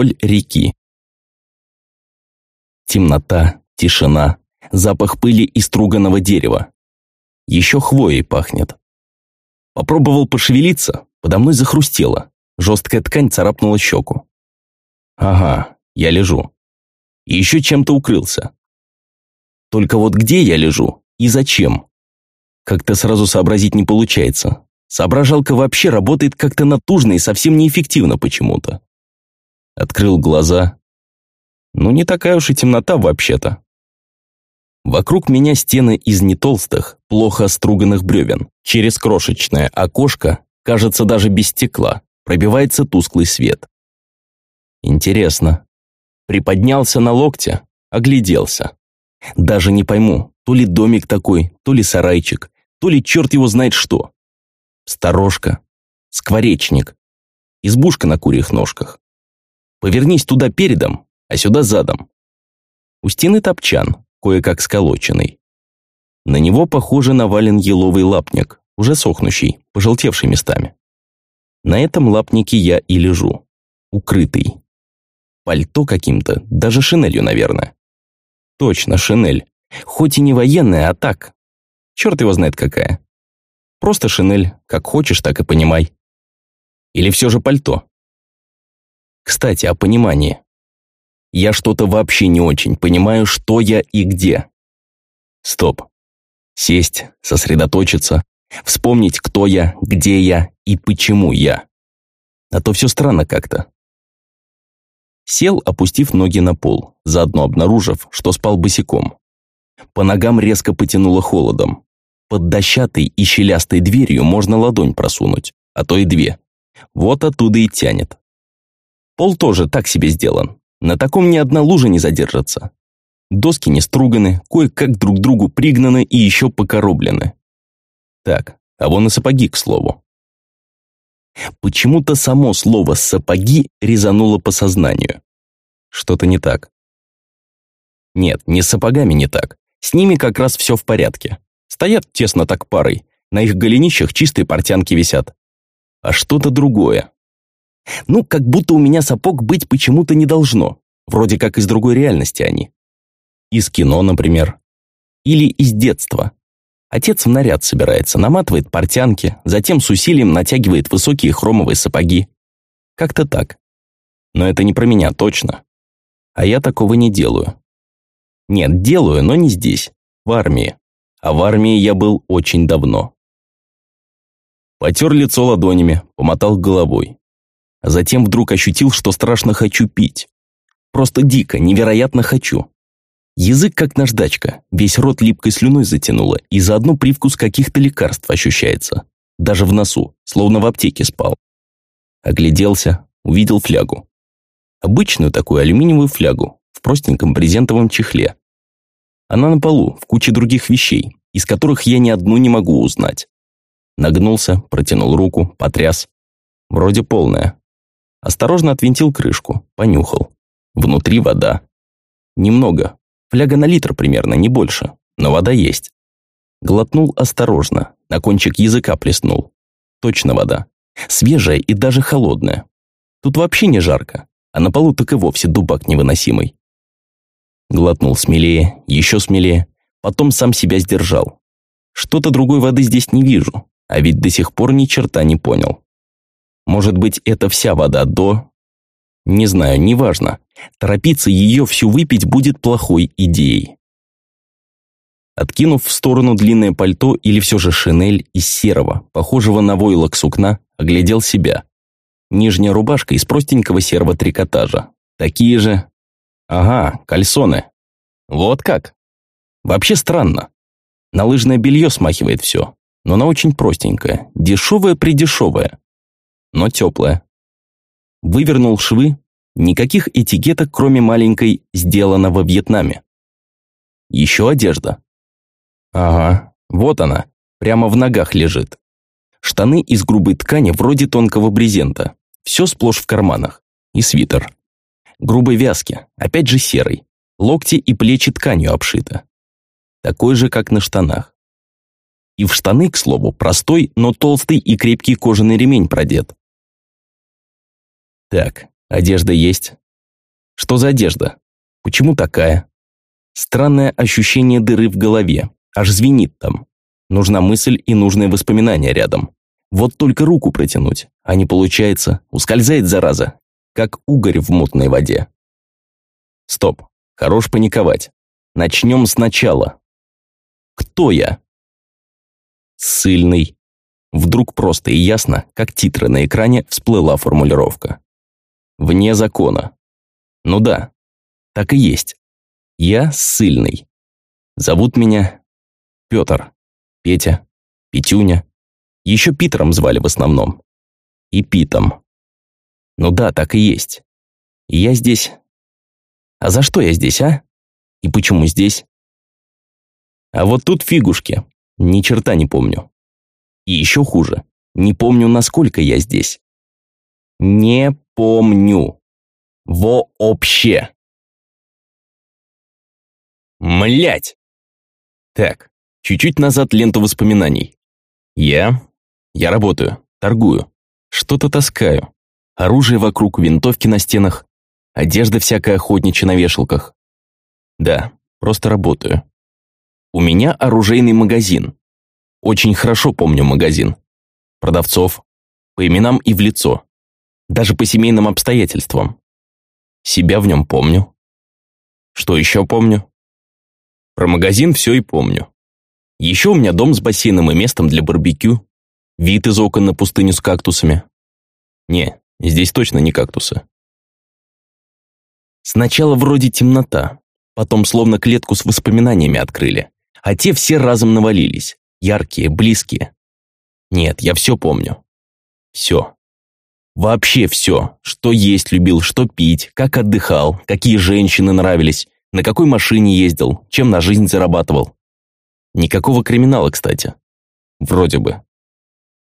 Вдоль реки. Темнота, тишина, запах пыли и струганного дерева. Еще хвоей пахнет. Попробовал пошевелиться, подо мной захрустело. Жесткая ткань царапнула щеку. Ага, я лежу. И еще чем-то укрылся. Только вот где я лежу и зачем? Как-то сразу сообразить не получается. Соображалка вообще работает как-то натужно и совсем неэффективно почему-то. Открыл глаза. Ну, не такая уж и темнота вообще-то. Вокруг меня стены из нетолстых, плохо оструганных бревен. Через крошечное окошко, кажется, даже без стекла, пробивается тусклый свет. Интересно. Приподнялся на локте, огляделся. Даже не пойму, то ли домик такой, то ли сарайчик, то ли черт его знает что. Сторожка, скворечник, избушка на курьих ножках. Повернись туда передом, а сюда задом. У стены топчан, кое-как сколоченный. На него, похоже, навален еловый лапник, уже сохнущий, пожелтевший местами. На этом лапнике я и лежу, укрытый. Пальто каким-то, даже шинелью, наверное. Точно, шинель. Хоть и не военная, а так. Черт его знает какая. Просто шинель, как хочешь, так и понимай. Или все же пальто? Кстати, о понимании. Я что-то вообще не очень понимаю, что я и где. Стоп. Сесть, сосредоточиться, вспомнить, кто я, где я и почему я. А то все странно как-то. Сел, опустив ноги на пол, заодно обнаружив, что спал босиком. По ногам резко потянуло холодом. Под дощатой и щелястой дверью можно ладонь просунуть, а то и две. Вот оттуда и тянет. Пол тоже так себе сделан. На таком ни одна лужа не задержится. Доски не струганы, кое-как друг другу пригнаны и еще покороблены. Так, а вон и сапоги, к слову. Почему-то само слово «сапоги» резануло по сознанию. Что-то не так. Нет, не с сапогами не так. С ними как раз все в порядке. Стоят тесно так парой, на их голенищах чистые портянки висят. А что-то другое. Ну, как будто у меня сапог быть почему-то не должно. Вроде как из другой реальности они. Из кино, например. Или из детства. Отец в наряд собирается, наматывает портянки, затем с усилием натягивает высокие хромовые сапоги. Как-то так. Но это не про меня, точно. А я такого не делаю. Нет, делаю, но не здесь, в армии. А в армии я был очень давно. Потер лицо ладонями, помотал головой. Затем вдруг ощутил, что страшно хочу пить. Просто дико, невероятно хочу. Язык как наждачка, весь рот липкой слюной затянуло, и заодно привкус каких-то лекарств ощущается. Даже в носу, словно в аптеке спал. Огляделся, увидел флягу. Обычную такую алюминиевую флягу, в простеньком брезентовом чехле. Она на полу, в куче других вещей, из которых я ни одну не могу узнать. Нагнулся, протянул руку, потряс. Вроде полная, Осторожно отвинтил крышку, понюхал. Внутри вода. Немного. Фляга на литр примерно, не больше. Но вода есть. Глотнул осторожно, на кончик языка плеснул. Точно вода. Свежая и даже холодная. Тут вообще не жарко, а на полу так и вовсе дубак невыносимый. Глотнул смелее, еще смелее, потом сам себя сдержал. Что-то другой воды здесь не вижу, а ведь до сих пор ни черта не понял. Может быть, это вся вода до... Не знаю, неважно. Торопиться ее всю выпить будет плохой идеей. Откинув в сторону длинное пальто или все же шинель из серого, похожего на войлок сукна, оглядел себя. Нижняя рубашка из простенького серого трикотажа. Такие же... Ага, кальсоны. Вот как. Вообще странно. На лыжное белье смахивает все, но оно очень простенькое, дешевое-придешевое но теплая. Вывернул швы, никаких этикеток, кроме маленькой «сделано во Вьетнаме». Еще одежда. Ага, вот она, прямо в ногах лежит. Штаны из грубой ткани вроде тонкого брезента, все сплошь в карманах. И свитер. Грубой вязки, опять же серый. Локти и плечи тканью обшиты. Такой же, как на штанах. И в штаны, к слову, простой, но толстый и крепкий кожаный ремень продет. Так, Одежда есть. Что за одежда? Почему такая? Странное ощущение дыры в голове. Аж звенит там. Нужна мысль и нужное воспоминание рядом. Вот только руку протянуть, а не получается. Ускользает зараза, как угорь в мутной воде. Стоп. Хорош паниковать. Начнем сначала. Кто я? Сыльный. Вдруг просто и ясно, как титры на экране, всплыла формулировка. Вне закона. Ну да, так и есть. Я ссыльный. Зовут меня Петр, Петя, Петюня. Еще Питером звали в основном. И Питом. Ну да, так и есть. И я здесь... А за что я здесь, а? И почему здесь? А вот тут фигушки. Ни черта не помню. И еще хуже. Не помню, насколько я здесь. Не помню. Вообще. Млять! Так, чуть-чуть назад ленту воспоминаний. Я... Я работаю, торгую, что-то таскаю. Оружие вокруг, винтовки на стенах, одежда всякая охотничья на вешалках. Да, просто работаю. У меня оружейный магазин. Очень хорошо помню магазин. Продавцов. По именам и в лицо. Даже по семейным обстоятельствам. Себя в нем помню. Что еще помню? Про магазин все и помню. Еще у меня дом с бассейном и местом для барбекю. Вид из окон на пустыню с кактусами. Не, здесь точно не кактусы. Сначала вроде темнота, потом словно клетку с воспоминаниями открыли, а те все разом навалились, яркие, близкие. Нет, я все помню. Все. Вообще все, что есть любил, что пить, как отдыхал, какие женщины нравились, на какой машине ездил, чем на жизнь зарабатывал. Никакого криминала, кстати. Вроде бы.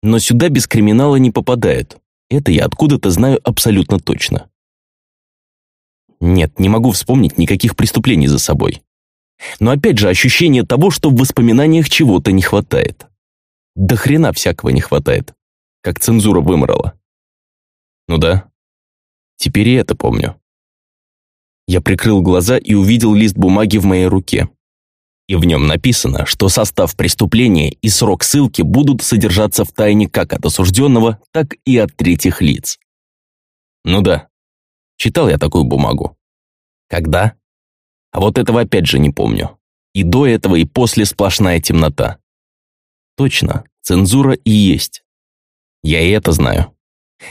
Но сюда без криминала не попадает. Это я откуда-то знаю абсолютно точно. Нет, не могу вспомнить никаких преступлений за собой. Но опять же ощущение того, что в воспоминаниях чего-то не хватает. До хрена всякого не хватает. Как цензура вымрала. Ну да. Теперь и это помню. Я прикрыл глаза и увидел лист бумаги в моей руке. И в нем написано, что состав преступления и срок ссылки будут содержаться в тайне как от осужденного, так и от третьих лиц. Ну да, читал я такую бумагу. Когда? А вот этого опять же не помню. И до этого, и после сплошная темнота. Точно, цензура и есть. Я и это знаю.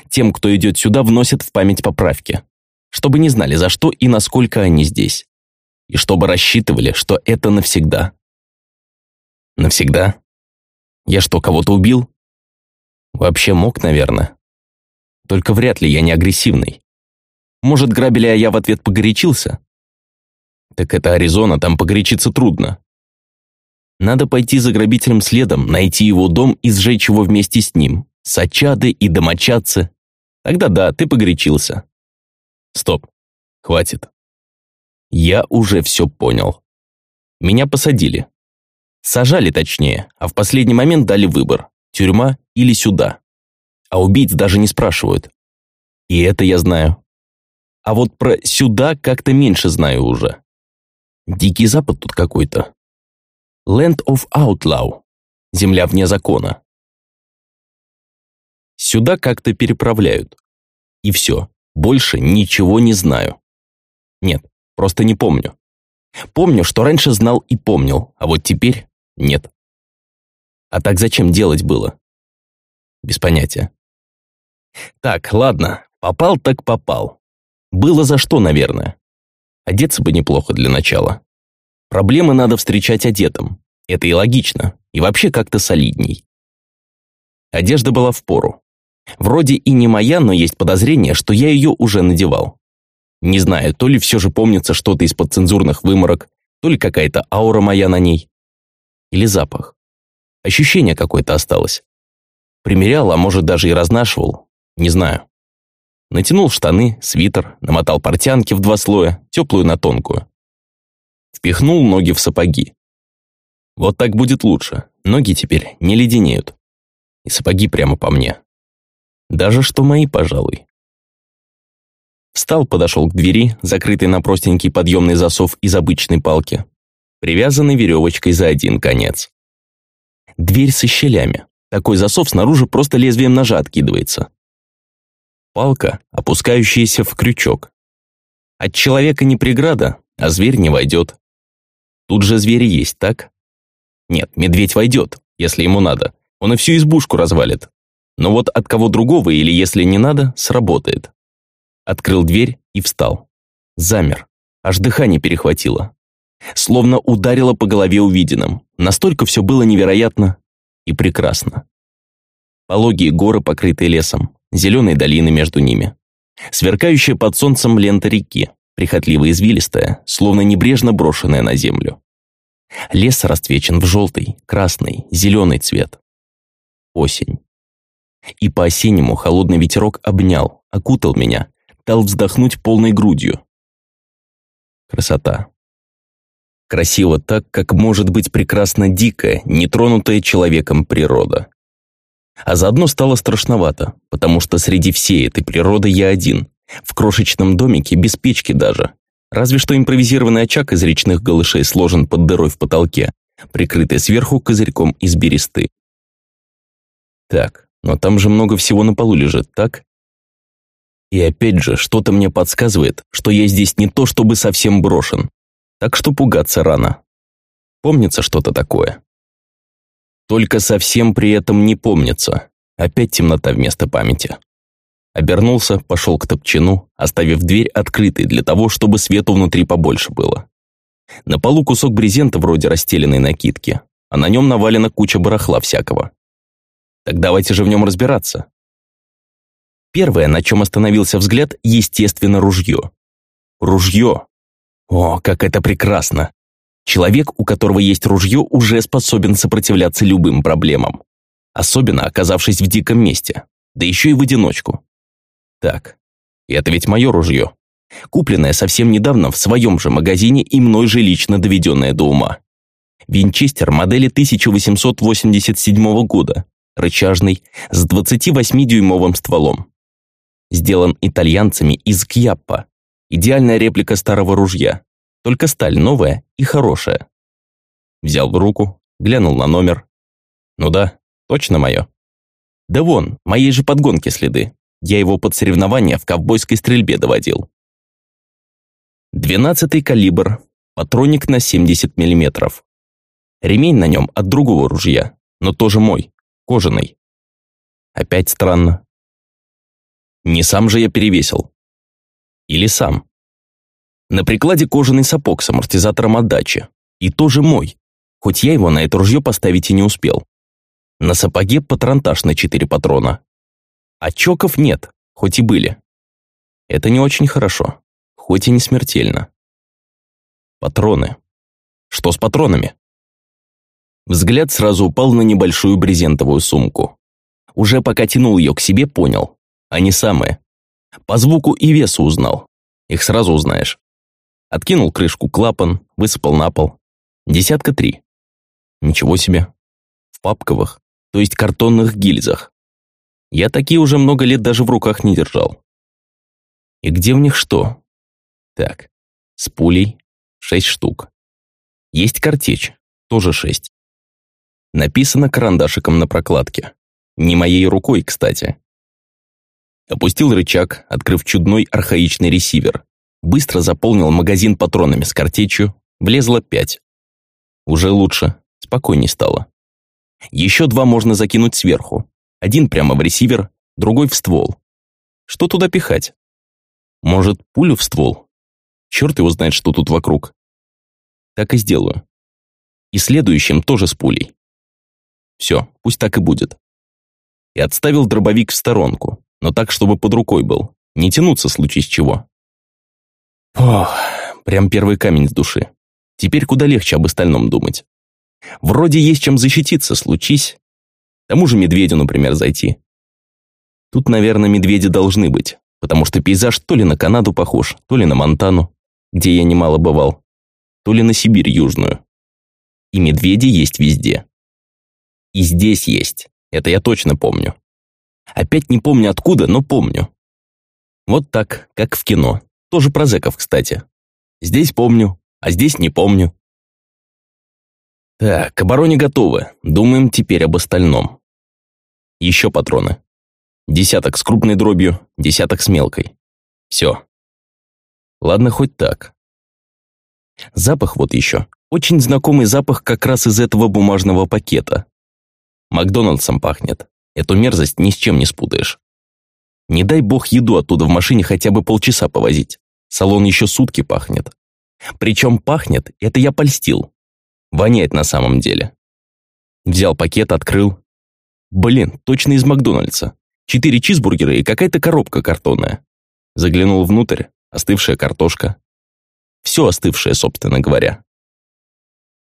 Тем, кто идет сюда, вносят в память поправки чтобы не знали, за что и насколько они здесь. И чтобы рассчитывали, что это навсегда. Навсегда? Я что, кого-то убил? Вообще мог, наверное. Только вряд ли я не агрессивный. Может, грабили, а я в ответ погорячился? Так это Аризона, там погорячиться трудно. Надо пойти за грабителем следом, найти его дом и сжечь его вместе с ним. Сачады и домочадцы. Тогда да, ты погорячился. Стоп. Хватит. Я уже все понял. Меня посадили. Сажали точнее, а в последний момент дали выбор. Тюрьма или сюда. А убийц даже не спрашивают. И это я знаю. А вот про «сюда» как-то меньше знаю уже. Дикий Запад тут какой-то. Land of Outlaw. Земля вне закона. Сюда как-то переправляют. И все. Больше ничего не знаю. Нет, просто не помню. Помню, что раньше знал и помнил, а вот теперь нет. А так зачем делать было? Без понятия. Так, ладно, попал так попал. Было за что, наверное. Одеться бы неплохо для начала. Проблемы надо встречать одетым. Это и логично, и вообще как-то солидней. Одежда была в пору. Вроде и не моя, но есть подозрение, что я ее уже надевал. Не знаю, то ли все же помнится что-то из подцензурных выморок, то ли какая-то аура моя на ней. Или запах. Ощущение какое-то осталось. Примерял, а может даже и разнашивал. Не знаю. Натянул штаны, свитер, намотал портянки в два слоя, теплую на тонкую. Впихнул ноги в сапоги. Вот так будет лучше. Ноги теперь не леденеют. И сапоги прямо по мне. Даже что мои, пожалуй. Встал, подошел к двери, закрытой на простенький подъемный засов из обычной палки, привязанный веревочкой за один конец. Дверь со щелями. Такой засов снаружи просто лезвием ножа откидывается. Палка, опускающаяся в крючок. От человека не преграда, а зверь не войдет. Тут же звери есть, так? Нет, медведь войдет, если ему надо. Он и всю избушку развалит. Но вот от кого другого или если не надо, сработает. Открыл дверь и встал. Замер. Аж дыхание перехватило. Словно ударило по голове увиденным. Настолько все было невероятно и прекрасно. Пологие горы, покрытые лесом, зеленые долины между ними. Сверкающая под солнцем лента реки, прихотливо извилистая, словно небрежно брошенная на землю. Лес расцвечен в желтый, красный, зеленый цвет. Осень. И по-осеннему холодный ветерок обнял, окутал меня, дал вздохнуть полной грудью. Красота. Красиво так, как может быть прекрасно дикая, нетронутая человеком природа. А заодно стало страшновато, потому что среди всей этой природы я один, в крошечном домике, без печки даже. Разве что импровизированный очаг из речных голышей сложен под дырой в потолке, прикрытый сверху козырьком из бересты. Так, но там же много всего на полу лежит, так? И опять же, что-то мне подсказывает, что я здесь не то чтобы совсем брошен, так что пугаться рано. Помнится что-то такое. Только совсем при этом не помнится. Опять темнота вместо памяти. Обернулся, пошел к топчину, оставив дверь открытой для того, чтобы свету внутри побольше было. На полу кусок брезента вроде расстеленной накидки, а на нем навалена куча барахла всякого. Так давайте же в нем разбираться. Первое, на чем остановился взгляд, естественно, ружье. Ружье, о, как это прекрасно! Человек, у которого есть ружье, уже способен сопротивляться любым проблемам. Особенно оказавшись в диком месте. Да еще и в одиночку. Так, это ведь мое ружье. Купленное совсем недавно в своем же магазине и мной же лично доведенное до ума. Винчестер модели 1887 года, рычажный, с 28-дюймовым стволом. Сделан итальянцами из Кьяппа, Идеальная реплика старого ружья, только сталь новая и хорошая. Взял в руку, глянул на номер. Ну да, точно мое. Да вон, моей же подгонки следы. Я его под соревнования в ковбойской стрельбе доводил. Двенадцатый калибр, патроник на 70 миллиметров. Ремень на нем от другого ружья, но тоже мой, кожаный. Опять странно. Не сам же я перевесил. Или сам. На прикладе кожаный сапог с амортизатором отдачи. И тоже мой, хоть я его на это ружье поставить и не успел. На сапоге патронтаж на четыре патрона. А чоков нет, хоть и были. Это не очень хорошо, хоть и не смертельно. Патроны. Что с патронами? Взгляд сразу упал на небольшую брезентовую сумку. Уже пока тянул ее к себе, понял. Они самые. По звуку и весу узнал. Их сразу узнаешь. Откинул крышку клапан, высыпал на пол. Десятка три. Ничего себе. В папковых, то есть картонных гильзах. Я такие уже много лет даже в руках не держал. И где в них что? Так, с пулей шесть штук. Есть картечь, тоже шесть. Написано карандашиком на прокладке. Не моей рукой, кстати. Опустил рычаг, открыв чудной архаичный ресивер. Быстро заполнил магазин патронами с картечью, влезло пять. Уже лучше, спокойней стало. Еще два можно закинуть сверху. Один прямо в ресивер, другой в ствол. Что туда пихать? Может, пулю в ствол? Черт его знает, что тут вокруг. Так и сделаю. И следующим тоже с пулей. Все, пусть так и будет. И отставил дробовик в сторонку, но так, чтобы под рукой был. Не тянуться случись чего. Ох, прям первый камень с души. Теперь куда легче об остальном думать. Вроде есть чем защититься, случись. Тому же медведю, например, зайти. Тут, наверное, медведи должны быть, потому что пейзаж то ли на Канаду похож, то ли на Монтану, где я немало бывал, то ли на Сибирь южную. И медведи есть везде. И здесь есть, это я точно помню. Опять не помню откуда, но помню. Вот так, как в кино. Тоже про зэков, кстати. Здесь помню, а здесь не помню. Так, к обороне готовы. Думаем теперь об остальном. Еще патроны. Десяток с крупной дробью, десяток с мелкой. Все. Ладно, хоть так. Запах вот еще. Очень знакомый запах как раз из этого бумажного пакета. Макдональдсом пахнет. Эту мерзость ни с чем не спутаешь. Не дай бог еду оттуда в машине хотя бы полчаса повозить. Салон еще сутки пахнет. Причем пахнет, это я польстил. Воняет на самом деле. Взял пакет, открыл. Блин, точно из Макдональдса. Четыре чизбургера и какая-то коробка картонная. Заглянул внутрь, остывшая картошка. Все остывшее, собственно говоря.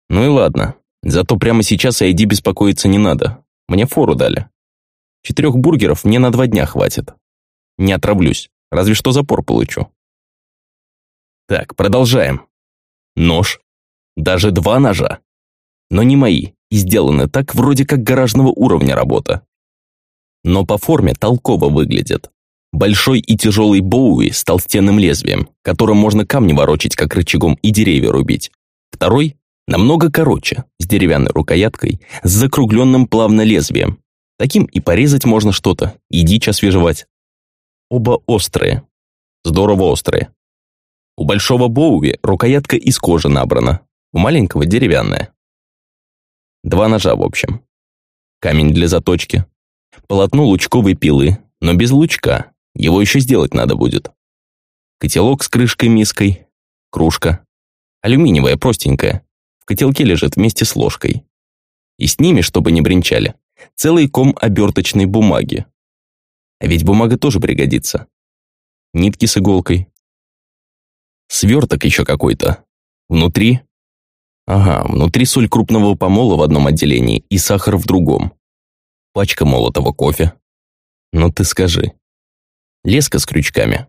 Ну и ладно. Зато прямо сейчас еде беспокоиться не надо. Мне фору дали. Четырех бургеров мне на два дня хватит. Не отравлюсь, разве что запор получу. Так, продолжаем. Нож. Даже два ножа. Но не мои, и сделаны так вроде как гаражного уровня работа. Но по форме толково выглядит. Большой и тяжелый боуи с толстенным лезвием, которым можно камни ворочить как рычагом и деревья рубить. Второй намного короче, с деревянной рукояткой, с закругленным плавно лезвием. Таким и порезать можно что-то, и дичь освежевать. Оба острые. Здорово острые. У большого Боуи рукоятка из кожи набрана, у маленького деревянная. Два ножа, в общем. Камень для заточки. Полотно лучковой пилы, но без лучка. Его еще сделать надо будет. Котелок с крышкой-миской. Кружка. Алюминиевая, простенькая. В котелке лежит вместе с ложкой. И с ними, чтобы не бренчали, целый ком оберточной бумаги. А ведь бумага тоже пригодится. Нитки с иголкой. Сверток еще какой-то. Внутри... Ага, внутри соль крупного помола в одном отделении и сахар в другом. Пачка молотого кофе. Ну ты скажи. Леска с крючками.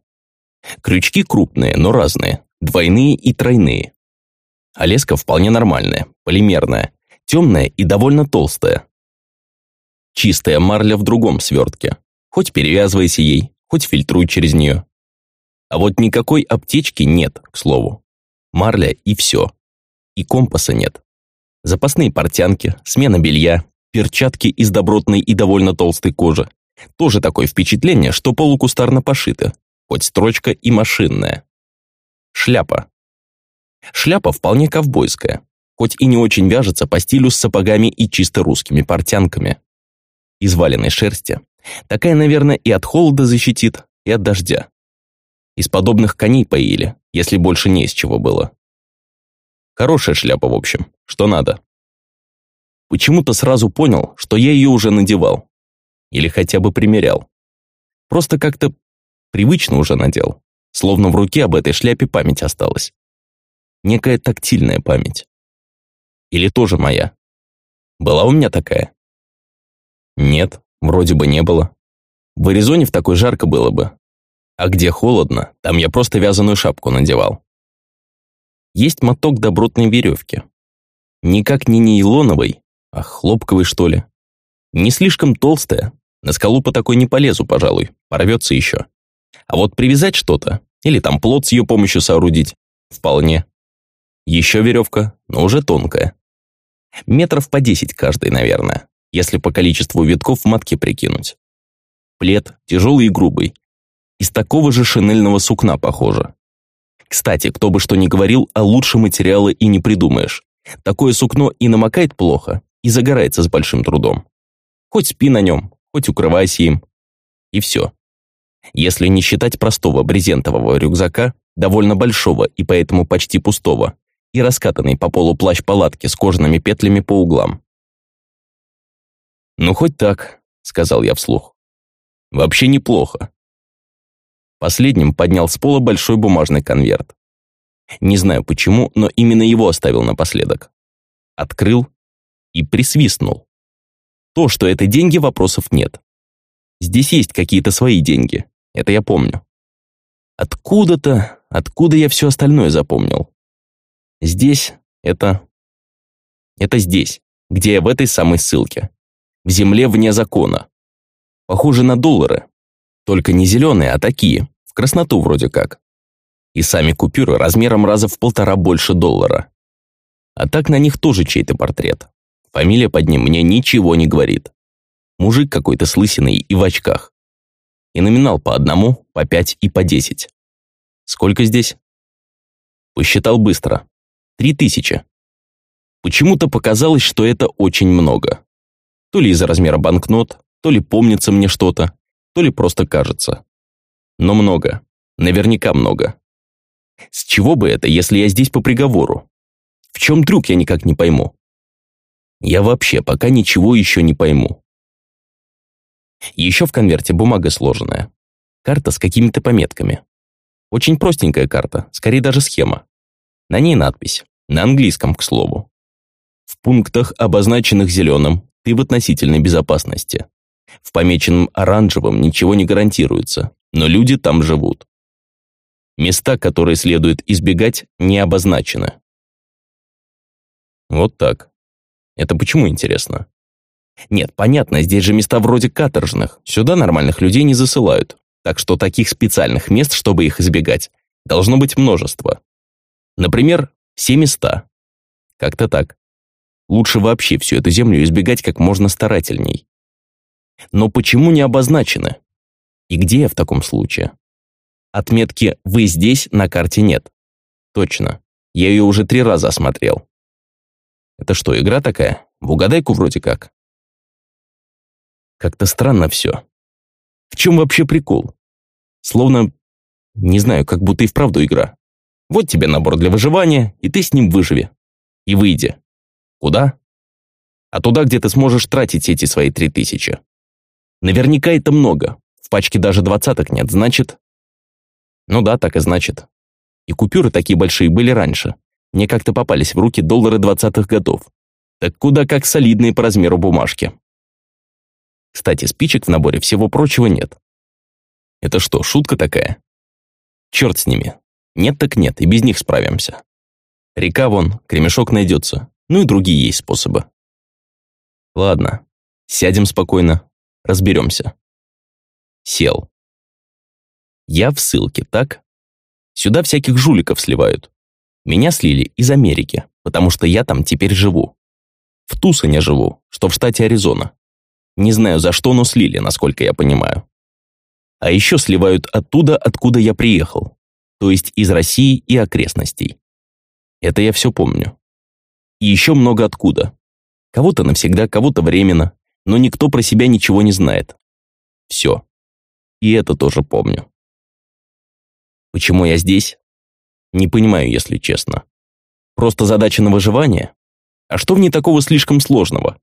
Крючки крупные, но разные. Двойные и тройные. А леска вполне нормальная, полимерная, темная и довольно толстая. Чистая марля в другом свертке. Хоть перевязывайся ей, хоть фильтруй через нее. А вот никакой аптечки нет, к слову. Марля и все. И компаса нет. Запасные портянки, смена белья, перчатки из добротной и довольно толстой кожи. Тоже такое впечатление, что полукустарно пошито, хоть строчка и машинная. Шляпа. Шляпа вполне ковбойская, хоть и не очень вяжется по стилю с сапогами и чисто русскими портянками. Из валеной шерсти, Такая, наверное, и от холода защитит, и от дождя. Из подобных коней поили, если больше не из чего было. Хорошая шляпа, в общем, что надо. Почему-то сразу понял, что я ее уже надевал. Или хотя бы примерял. Просто как-то привычно уже надел. Словно в руке об этой шляпе память осталась. Некая тактильная память. Или тоже моя. Была у меня такая? Нет, Вроде бы не было. В Аризоне в такой жарко было бы. А где холодно, там я просто вязаную шапку надевал. Есть моток добротной веревки. Никак не нейлоновой, а хлопковой, что ли. Не слишком толстая. На скалу по такой не полезу, пожалуй, порвется еще. А вот привязать что-то, или там плод с ее помощью соорудить, вполне. Еще веревка, но уже тонкая. Метров по десять каждый, наверное если по количеству витков в матке прикинуть. Плед тяжелый и грубый. Из такого же шинельного сукна похоже. Кстати, кто бы что ни говорил, а лучше материала и не придумаешь. Такое сукно и намокает плохо, и загорается с большим трудом. Хоть спи на нем, хоть укрывайся им. И все. Если не считать простого брезентового рюкзака, довольно большого и поэтому почти пустого, и раскатанный по полу плащ палатки с кожаными петлями по углам. «Ну, хоть так», — сказал я вслух. «Вообще неплохо». Последним поднял с пола большой бумажный конверт. Не знаю почему, но именно его оставил напоследок. Открыл и присвистнул. То, что это деньги, вопросов нет. Здесь есть какие-то свои деньги, это я помню. Откуда-то, откуда я все остальное запомнил? Здесь это... Это здесь, где я в этой самой ссылке в земле вне закона. Похоже на доллары. Только не зеленые, а такие, в красноту вроде как. И сами купюры размером раза в полтора больше доллара. А так на них тоже чей-то портрет. Фамилия под ним мне ничего не говорит. Мужик какой-то с лысиной и в очках. И номинал по одному, по пять и по десять. Сколько здесь? Посчитал быстро. Три тысячи. Почему-то показалось, что это очень много. То ли из-за размера банкнот, то ли помнится мне что-то, то ли просто кажется. Но много. Наверняка много. С чего бы это, если я здесь по приговору? В чем трюк, я никак не пойму. Я вообще пока ничего еще не пойму. Еще в конверте бумага сложенная. Карта с какими-то пометками. Очень простенькая карта, скорее даже схема. На ней надпись. На английском, к слову. В пунктах, обозначенных зеленым, ты в относительной безопасности. В помеченном оранжевым ничего не гарантируется, но люди там живут. Места, которые следует избегать, не обозначены. Вот так. Это почему интересно? Нет, понятно, здесь же места вроде каторжных. Сюда нормальных людей не засылают. Так что таких специальных мест, чтобы их избегать, должно быть множество. Например, все места. Как-то так. Лучше вообще всю эту землю избегать как можно старательней. Но почему не обозначены? И где я в таком случае? Отметки «Вы здесь» на карте нет. Точно. Я ее уже три раза осмотрел. Это что, игра такая? В угадайку вроде как. Как-то странно все. В чем вообще прикол? Словно, не знаю, как будто и вправду игра. Вот тебе набор для выживания, и ты с ним выживи. И выйди. Куда? А туда, где ты сможешь тратить эти свои три тысячи. Наверняка это много. В пачке даже двадцаток нет, значит... Ну да, так и значит. И купюры такие большие были раньше. Мне как-то попались в руки доллары двадцатых годов. Так куда как солидные по размеру бумажки. Кстати, спичек в наборе всего прочего нет. Это что, шутка такая? Черт с ними. Нет так нет, и без них справимся. Река вон, кремешок найдется. Ну и другие есть способы. Ладно, сядем спокойно, разберемся. Сел. Я в ссылке, так? Сюда всяких жуликов сливают. Меня слили из Америки, потому что я там теперь живу. В Тусоне живу, что в штате Аризона. Не знаю за что, но слили, насколько я понимаю. А еще сливают оттуда, откуда я приехал. То есть из России и окрестностей. Это я все помню. И еще много откуда. Кого-то навсегда, кого-то временно, но никто про себя ничего не знает. Все. И это тоже помню. Почему я здесь? Не понимаю, если честно. Просто задача на выживание? А что в ней такого слишком сложного?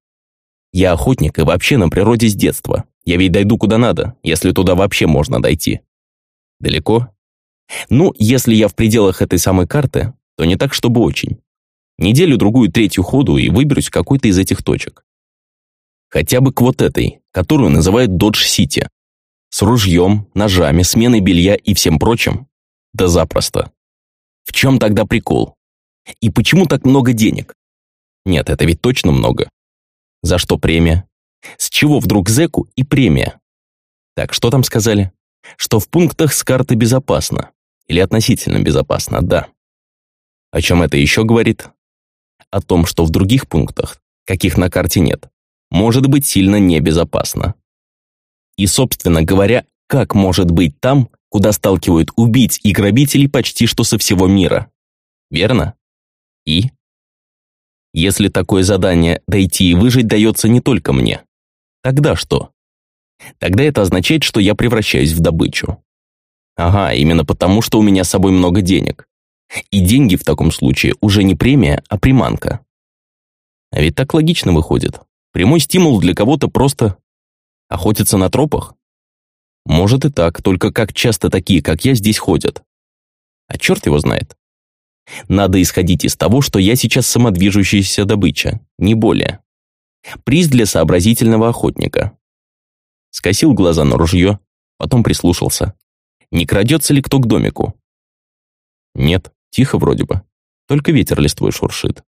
Я охотник и вообще на природе с детства. Я ведь дойду куда надо, если туда вообще можно дойти. Далеко? Ну, если я в пределах этой самой карты, то не так, чтобы очень. Неделю-другую третью ходу и выберусь какой-то из этих точек. Хотя бы к вот этой, которую называют Додж-Сити. С ружьем, ножами, сменой белья и всем прочим. Да запросто. В чем тогда прикол? И почему так много денег? Нет, это ведь точно много. За что премия? С чего вдруг зэку и премия? Так, что там сказали? Что в пунктах с карты безопасно. Или относительно безопасно, да. О чем это еще говорит? О том, что в других пунктах, каких на карте нет, может быть сильно небезопасно. И, собственно говоря, как может быть там, куда сталкивают убийц и грабителей почти что со всего мира? Верно? И? Если такое задание «дойти и выжить» дается не только мне, тогда что? Тогда это означает, что я превращаюсь в добычу. Ага, именно потому, что у меня с собой много денег. И деньги в таком случае уже не премия, а приманка. А ведь так логично выходит. Прямой стимул для кого-то просто охотиться на тропах. Может и так, только как часто такие, как я, здесь ходят? А черт его знает. Надо исходить из того, что я сейчас самодвижущаяся добыча, не более. Приз для сообразительного охотника. Скосил глаза на ружье, потом прислушался. Не крадется ли кто к домику? Нет, тихо вроде бы. Только ветер листвой шуршит.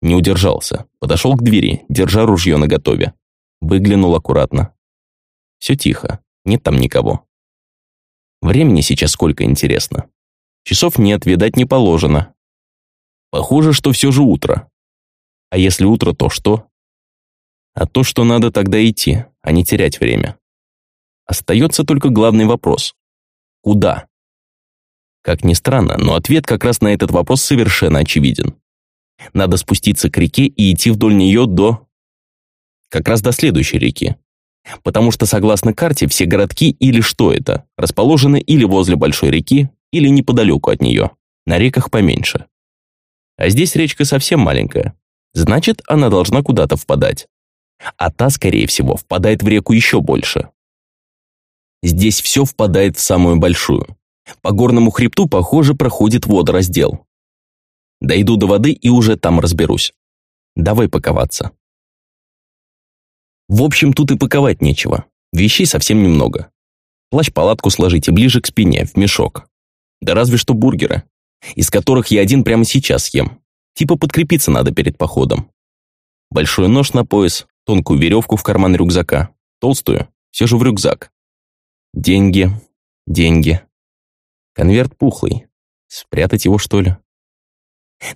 Не удержался, подошел к двери, держа ружье наготове. Выглянул аккуратно. Все тихо, нет там никого. Времени сейчас сколько, интересно. Часов нет, видать, не положено. Похоже, что все же утро. А если утро, то что? А то, что надо тогда идти, а не терять время. Остается только главный вопрос. Куда? Как ни странно, но ответ как раз на этот вопрос совершенно очевиден. Надо спуститься к реке и идти вдоль нее до... Как раз до следующей реки. Потому что, согласно карте, все городки или что это, расположены или возле большой реки, или неподалеку от нее, на реках поменьше. А здесь речка совсем маленькая. Значит, она должна куда-то впадать. А та, скорее всего, впадает в реку еще больше. Здесь все впадает в самую большую. По горному хребту, похоже, проходит водораздел. Дойду до воды и уже там разберусь. Давай паковаться. В общем, тут и паковать нечего. Вещей совсем немного. Плащ-палатку сложите ближе к спине, в мешок. Да разве что бургеры, из которых я один прямо сейчас съем. Типа подкрепиться надо перед походом. Большой нож на пояс, тонкую веревку в карман рюкзака, толстую, все же в рюкзак. Деньги, деньги. Конверт пухлый. Спрятать его, что ли?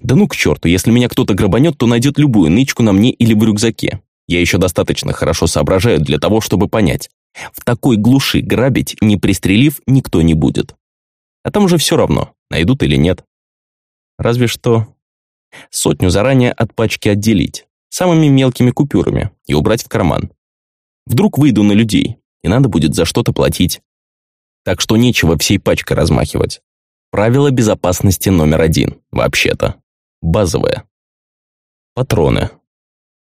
Да ну к черту, если меня кто-то грабанет, то найдет любую нычку на мне или в рюкзаке. Я еще достаточно хорошо соображаю для того, чтобы понять. В такой глуши грабить, не пристрелив, никто не будет. А там уже все равно, найдут или нет. Разве что сотню заранее от пачки отделить, самыми мелкими купюрами, и убрать в карман. Вдруг выйду на людей, и надо будет за что-то платить. Так что нечего всей пачкой размахивать. Правило безопасности номер один, вообще-то. Базовое. Патроны.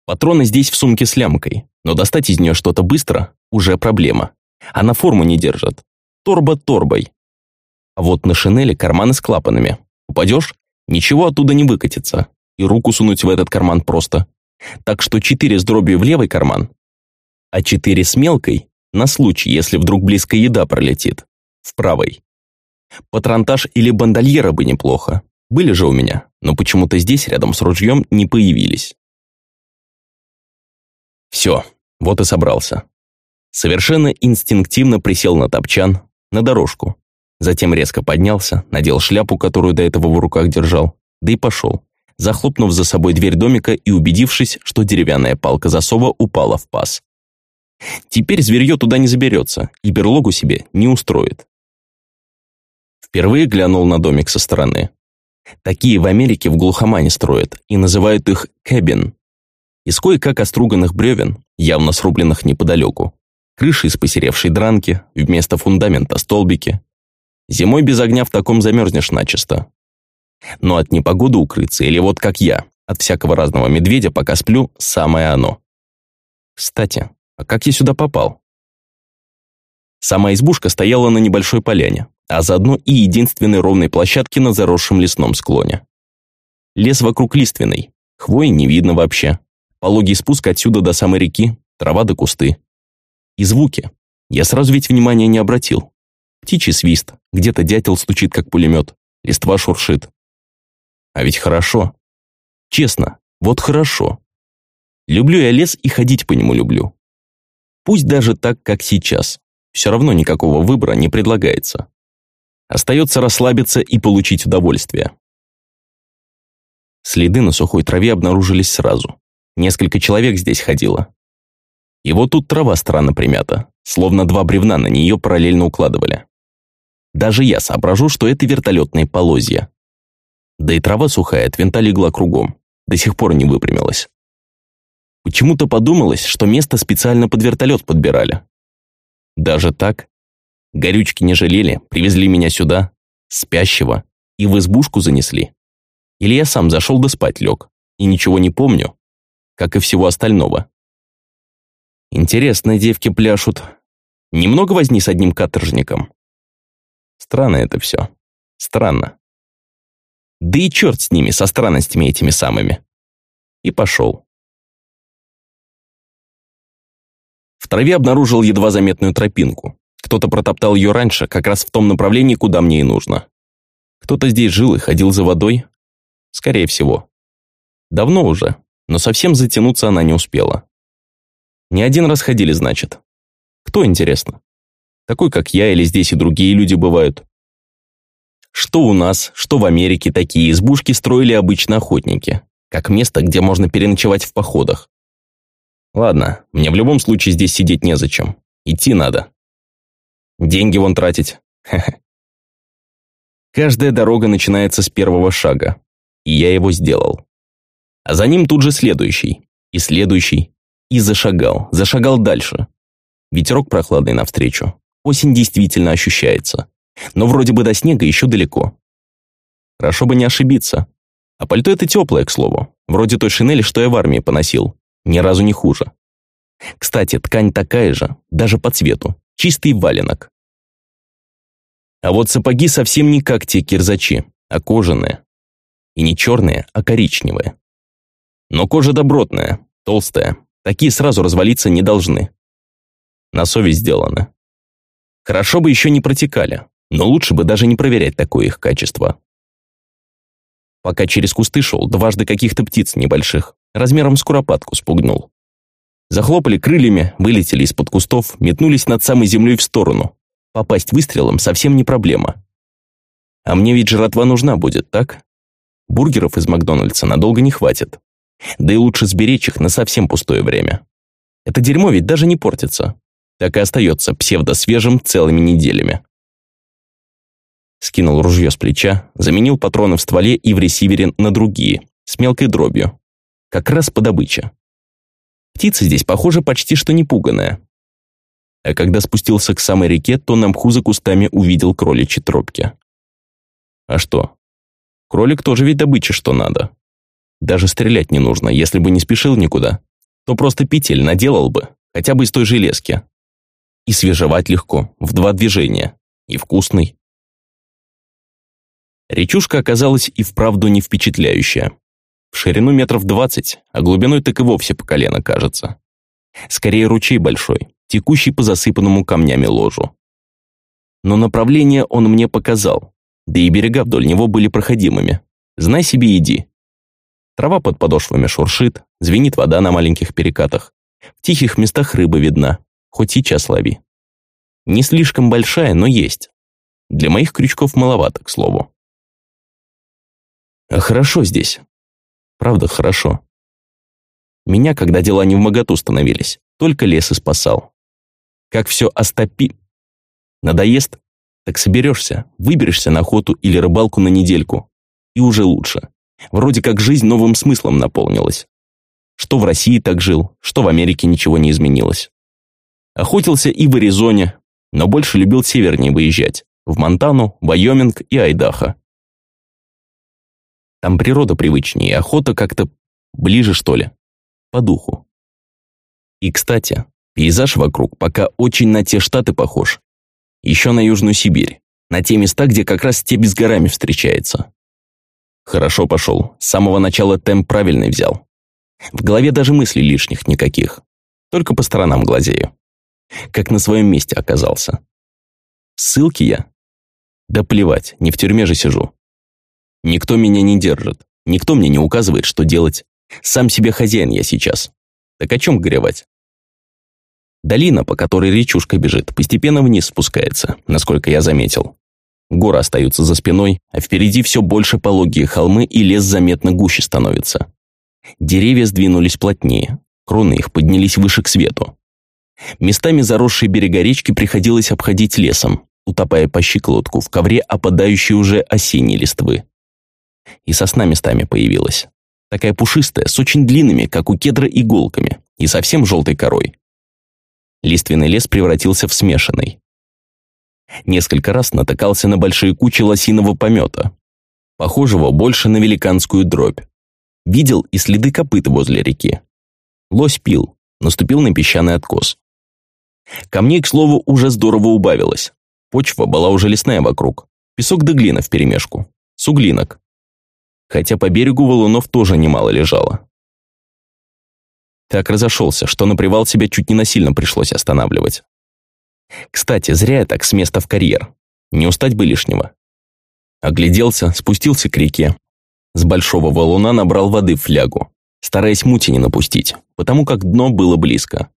Патроны здесь в сумке с лямкой, но достать из нее что-то быстро – уже проблема. Она форму не держит. Торба торбой. А вот на шинели карманы с клапанами. Упадешь – ничего оттуда не выкатится. И руку сунуть в этот карман просто. Так что четыре с дробью в левый карман, а четыре с мелкой – на случай, если вдруг близко еда пролетит, в правой. Патронтаж или бандольера бы неплохо. Были же у меня, но почему-то здесь рядом с ружьем не появились. Все, вот и собрался. Совершенно инстинктивно присел на топчан, на дорожку. Затем резко поднялся, надел шляпу, которую до этого в руках держал, да и пошел, захлопнув за собой дверь домика и убедившись, что деревянная палка засова упала в паз. Теперь зверье туда не заберется и берлогу себе не устроит. Впервые глянул на домик со стороны. Такие в Америке в глухомане строят и называют их кэбин из кое-как оструганных бревен, явно срубленных неподалеку, крыши из посеревшей дранки, вместо фундамента столбики. Зимой без огня в таком замерзнешь начисто. Но от непогоды укрыться, или вот как я, от всякого разного медведя, пока сплю, самое оно. Кстати, а как я сюда попал? Сама избушка стояла на небольшой поляне, а заодно и единственной ровной площадке на заросшем лесном склоне. Лес вокруг лиственный, хвои не видно вообще. Пологий спуск отсюда до самой реки, трава до кусты. И звуки. Я сразу ведь внимания не обратил. Птичий свист, где-то дятел стучит, как пулемет, листва шуршит. А ведь хорошо. Честно, вот хорошо. Люблю я лес и ходить по нему люблю. Пусть даже так, как сейчас. Все равно никакого выбора не предлагается. Остается расслабиться и получить удовольствие. Следы на сухой траве обнаружились сразу. Несколько человек здесь ходило. И вот тут трава странно примята, словно два бревна на нее параллельно укладывали. Даже я соображу, что это вертолетные полозья. Да и трава сухая от винта легла кругом, до сих пор не выпрямилась. Почему-то подумалось, что место специально под вертолет подбирали. Даже так? Горючки не жалели, привезли меня сюда, спящего, и в избушку занесли. Или я сам зашел да спать лег, и ничего не помню, как и всего остального. Интересно, девки пляшут. Немного возни с одним каторжником. Странно это все. Странно. Да и черт с ними, со странностями этими самыми. И пошел. В траве обнаружил едва заметную тропинку. Кто-то протоптал ее раньше, как раз в том направлении, куда мне и нужно. Кто-то здесь жил и ходил за водой? Скорее всего. Давно уже, но совсем затянуться она не успела. Не один раз ходили, значит. Кто, интересно? Такой, как я, или здесь и другие люди бывают. Что у нас, что в Америке такие избушки строили обычно охотники, как место, где можно переночевать в походах. Ладно, мне в любом случае здесь сидеть незачем. Идти надо. Деньги вон тратить. Каждая дорога начинается с первого шага, и я его сделал. А за ним тут же следующий, и следующий, и зашагал, зашагал дальше. Ветерок прохладный навстречу. Осень действительно ощущается. Но вроде бы до снега еще далеко. Хорошо бы не ошибиться. А пальто это теплое, к слову. Вроде той шинели, что я в армии поносил. Ни разу не хуже. Кстати, ткань такая же, даже по цвету. Чистый валенок. А вот сапоги совсем не как те кирзачи, а кожаные. И не черные, а коричневые. Но кожа добротная, толстая. Такие сразу развалиться не должны. На совесть сделаны. Хорошо бы еще не протекали, но лучше бы даже не проверять такое их качество. Пока через кусты шел, дважды каких-то птиц небольших, размером с куропатку спугнул. Захлопали крыльями, вылетели из-под кустов, метнулись над самой землей в сторону. Попасть выстрелом совсем не проблема. А мне ведь жратва нужна будет, так? Бургеров из Макдональдса надолго не хватит. Да и лучше сберечь их на совсем пустое время. Это дерьмо ведь даже не портится. Так и остается псевдосвежим целыми неделями. Скинул ружье с плеча, заменил патроны в стволе и в ресивере на другие, с мелкой дробью. Как раз по добыче. Птица здесь, похоже, почти что не пуганая. А когда спустился к самой реке, то на мху за кустами увидел кроличьи тропки. А что? Кролик тоже ведь добыча, что надо. Даже стрелять не нужно, если бы не спешил никуда, то просто петель наделал бы, хотя бы из той железки. И свежевать легко, в два движения, и вкусный. Речушка оказалась и вправду не впечатляющая. В ширину метров двадцать, а глубиной так и вовсе по колено кажется. Скорее ручей большой, текущий по засыпанному камнями ложу. Но направление он мне показал, да и берега вдоль него были проходимыми. Знай себе иди. Трава под подошвами шуршит, звенит вода на маленьких перекатах. В тихих местах рыба видна, хоть сейчас лови. Не слишком большая, но есть. Для моих крючков маловато, к слову. А хорошо здесь. Правда, хорошо. Меня, когда дела не в моготу становились, только лес и спасал. Как все остопи... Надоест? Так соберешься, выберешься на охоту или рыбалку на недельку. И уже лучше. Вроде как жизнь новым смыслом наполнилась. Что в России так жил, что в Америке ничего не изменилось. Охотился и в Аризоне, но больше любил севернее выезжать. В Монтану, Вайоминг и Айдахо. Там природа привычнее, охота как-то ближе, что ли. По духу. И, кстати, пейзаж вокруг пока очень на те штаты похож. Еще на Южную Сибирь. На те места, где как раз степь с горами встречается. Хорошо пошел. С самого начала темп правильный взял. В голове даже мыслей лишних никаких. Только по сторонам глазею. Как на своем месте оказался. Ссылки я? Да плевать, не в тюрьме же сижу. Никто меня не держит. Никто мне не указывает, что делать. Сам себе хозяин я сейчас. Так о чем горевать? Долина, по которой речушка бежит, постепенно вниз спускается, насколько я заметил. Горы остаются за спиной, а впереди все больше пологие холмы и лес заметно гуще становится. Деревья сдвинулись плотнее, кроны их поднялись выше к свету. Местами заросшие берега речки приходилось обходить лесом, утопая по щиколотку в ковре опадающей уже осенней листвы. И сосна местами появилась. Такая пушистая, с очень длинными, как у кедра, иголками и совсем желтой корой. Лиственный лес превратился в смешанный. Несколько раз натыкался на большие кучи лосиного помета, похожего больше на великанскую дробь. Видел и следы копыт возле реки. Лось пил, наступил на песчаный откос. Камней, к слову, уже здорово убавилось. Почва была уже лесная вокруг. Песок да глина вперемешку. Суглинок. Хотя по берегу валунов тоже немало лежало. Так разошелся, что на привал себя чуть не насильно пришлось останавливать. Кстати, зря я так с места в карьер. Не устать бы лишнего. Огляделся, спустился к реке. С большого валуна набрал воды в флягу, стараясь мути не напустить, потому как дно было близко.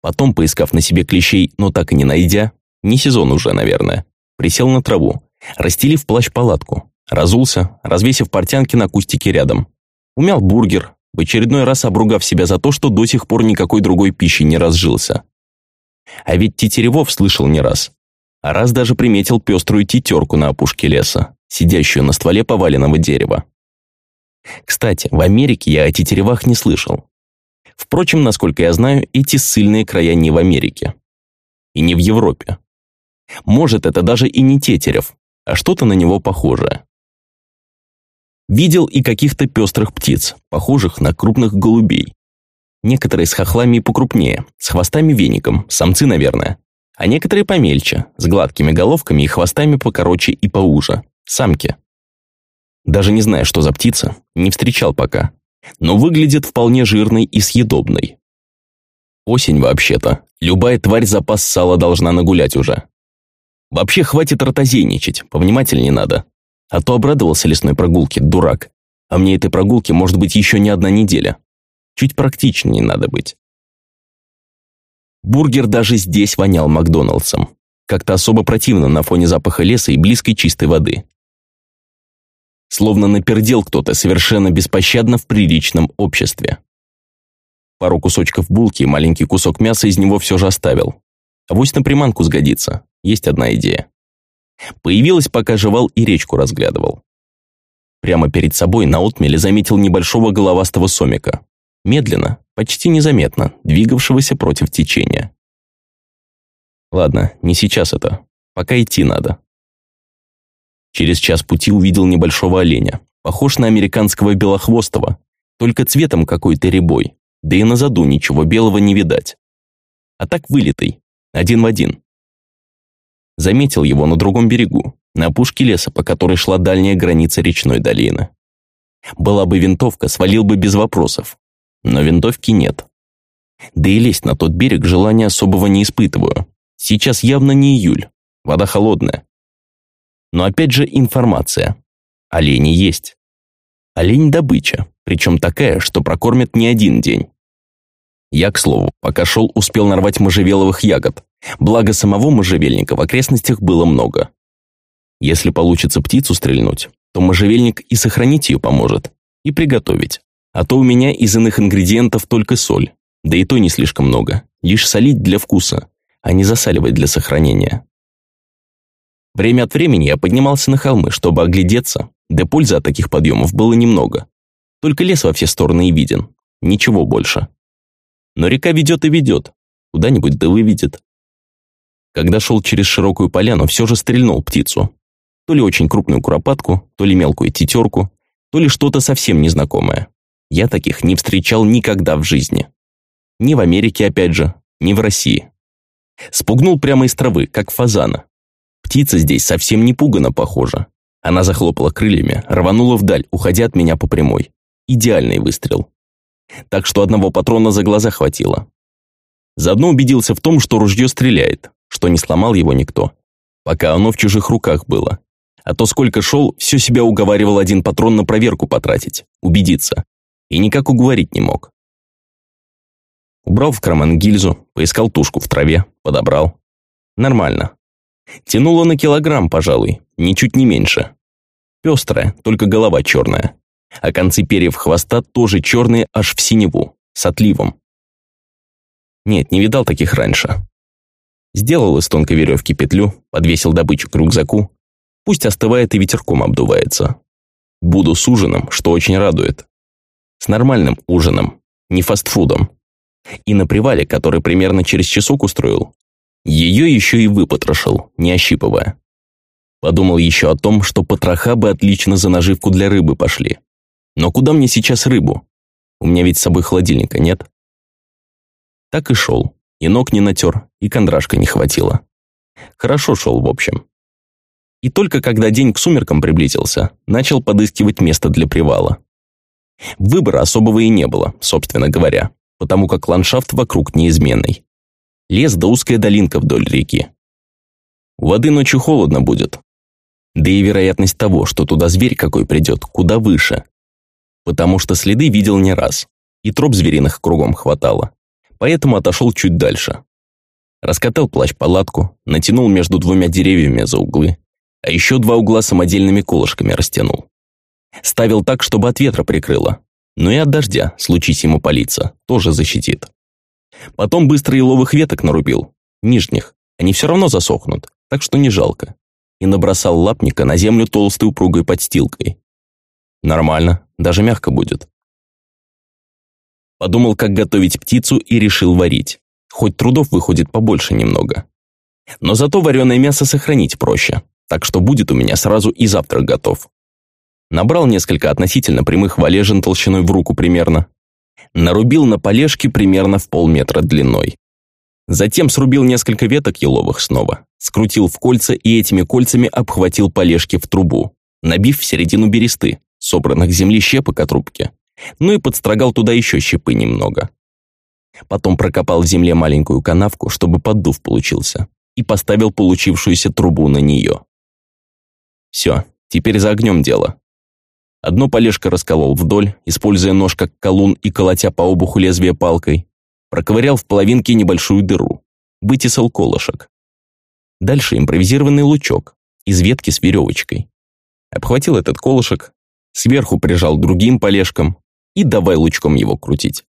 Потом, поискав на себе клещей, но так и не найдя, Не сезон уже, наверное. Присел на траву, расстелив плащ-палатку, разулся, развесив портянки на кустике рядом. Умял бургер, в очередной раз обругав себя за то, что до сих пор никакой другой пищи не разжился. А ведь Тетеревов слышал не раз. А раз даже приметил пеструю тетерку на опушке леса, сидящую на стволе поваленного дерева. Кстати, в Америке я о тетеревах не слышал. Впрочем, насколько я знаю, эти ссыльные края не в Америке. И не в Европе. Может, это даже и не тетерев, а что-то на него похожее. Видел и каких-то пестрых птиц, похожих на крупных голубей. Некоторые с хохлами покрупнее, с хвостами-веником, самцы, наверное. А некоторые помельче, с гладкими головками и хвостами покороче и поуже, самки. Даже не знаю, что за птица, не встречал пока. Но выглядит вполне жирной и съедобной. Осень вообще-то. Любая тварь запас сала должна нагулять уже. Вообще хватит ротозейничать, повнимательнее надо. А то обрадовался лесной прогулке, дурак. А мне этой прогулки может быть еще не одна неделя. Чуть практичнее надо быть. Бургер даже здесь вонял Макдоналдсом. Как-то особо противно на фоне запаха леса и близкой чистой воды. Словно напердел кто-то совершенно беспощадно в приличном обществе. Пару кусочков булки и маленький кусок мяса из него все же оставил. Авось на приманку сгодится. Есть одна идея. Появилась, пока жевал и речку разглядывал. Прямо перед собой на отмеле заметил небольшого головастого сомика. Медленно, почти незаметно, двигавшегося против течения. Ладно, не сейчас это. Пока идти надо. Через час пути увидел небольшого оленя. Похож на американского белохвостого, только цветом какой-то рябой, да и на заду ничего белого не видать. А так вылитый, один в один. Заметил его на другом берегу, на опушке леса, по которой шла дальняя граница речной долины. Была бы винтовка, свалил бы без вопросов. Но винтовки нет. Да и лезть на тот берег желания особого не испытываю. Сейчас явно не июль, вода холодная. Но опять же информация. Олени есть. Олень – добыча, причем такая, что прокормят не один день. Я, к слову, пока шел, успел нарвать можжевеловых ягод, благо самого можжевельника в окрестностях было много. Если получится птицу стрельнуть, то можжевельник и сохранить ее поможет, и приготовить. А то у меня из иных ингредиентов только соль, да и то не слишком много, лишь солить для вкуса, а не засаливать для сохранения. Время от времени я поднимался на холмы, чтобы оглядеться, да пользы от таких подъемов было немного. Только лес во все стороны и виден, ничего больше. Но река ведет и ведет, куда-нибудь да выведет. Когда шел через широкую поляну, все же стрельнул птицу. То ли очень крупную куропатку, то ли мелкую тетерку, то ли что-то совсем незнакомое. Я таких не встречал никогда в жизни. Ни в Америке, опять же, ни в России. Спугнул прямо из травы, как фазана. Птица здесь совсем не пугана, похожа. Она захлопала крыльями, рванула вдаль, уходя от меня по прямой. Идеальный выстрел. Так что одного патрона за глаза хватило. Заодно убедился в том, что ружье стреляет, что не сломал его никто. Пока оно в чужих руках было. А то сколько шел, все себя уговаривал один патрон на проверку потратить, убедиться. И никак уговорить не мог. Убрал в карман гильзу, поискал тушку в траве, подобрал. Нормально. Тянуло на килограмм, пожалуй, ничуть не меньше. Пестрая, только голова черная. А концы перьев хвоста тоже черные аж в синеву, с отливом. Нет, не видал таких раньше. Сделал из тонкой веревки петлю, подвесил добычу к рюкзаку. Пусть остывает и ветерком обдувается. Буду с ужином, что очень радует. С нормальным ужином, не фастфудом. И на привале, который примерно через часок устроил, ее еще и выпотрошил, не ощипывая. Подумал еще о том, что потроха бы отлично за наживку для рыбы пошли. Но куда мне сейчас рыбу? У меня ведь с собой холодильника нет. Так и шел. И ног не натер, и кондрашка не хватило. Хорошо шел, в общем. И только когда день к сумеркам приблизился, начал подыскивать место для привала. Выбора особого и не было, собственно говоря, потому как ландшафт вокруг неизменный. Лес да узкая долинка вдоль реки. У воды ночью холодно будет. Да и вероятность того, что туда зверь какой придет, куда выше. Потому что следы видел не раз, и троп звериных кругом хватало. Поэтому отошел чуть дальше. Раскатал плащ-палатку, натянул между двумя деревьями за углы, а еще два угла самодельными колышками растянул. Ставил так, чтобы от ветра прикрыло, но и от дождя, случись ему палиться, тоже защитит. Потом быстро еловых веток нарубил, нижних, они все равно засохнут, так что не жалко. И набросал лапника на землю толстой упругой подстилкой. Нормально, даже мягко будет. Подумал, как готовить птицу и решил варить. Хоть трудов выходит побольше немного. Но зато вареное мясо сохранить проще, так что будет у меня сразу и завтрак готов. Набрал несколько относительно прямых валежин толщиной в руку примерно. Нарубил на полежке примерно в полметра длиной. Затем срубил несколько веток еловых снова, скрутил в кольца и этими кольцами обхватил полежки в трубу, набив в середину бересты, собранных земли щепок от трубки. Ну и подстрогал туда еще щепы немного. Потом прокопал в земле маленькую канавку, чтобы поддув получился, и поставил получившуюся трубу на нее. Все, теперь за огнем дело. Одно полежка расколол вдоль, используя нож как колун и колотя по обуху лезвия палкой. Проковырял в половинке небольшую дыру. Вытесал колышек. Дальше импровизированный лучок из ветки с веревочкой. Обхватил этот колышек, сверху прижал другим полежком и давай лучком его крутить.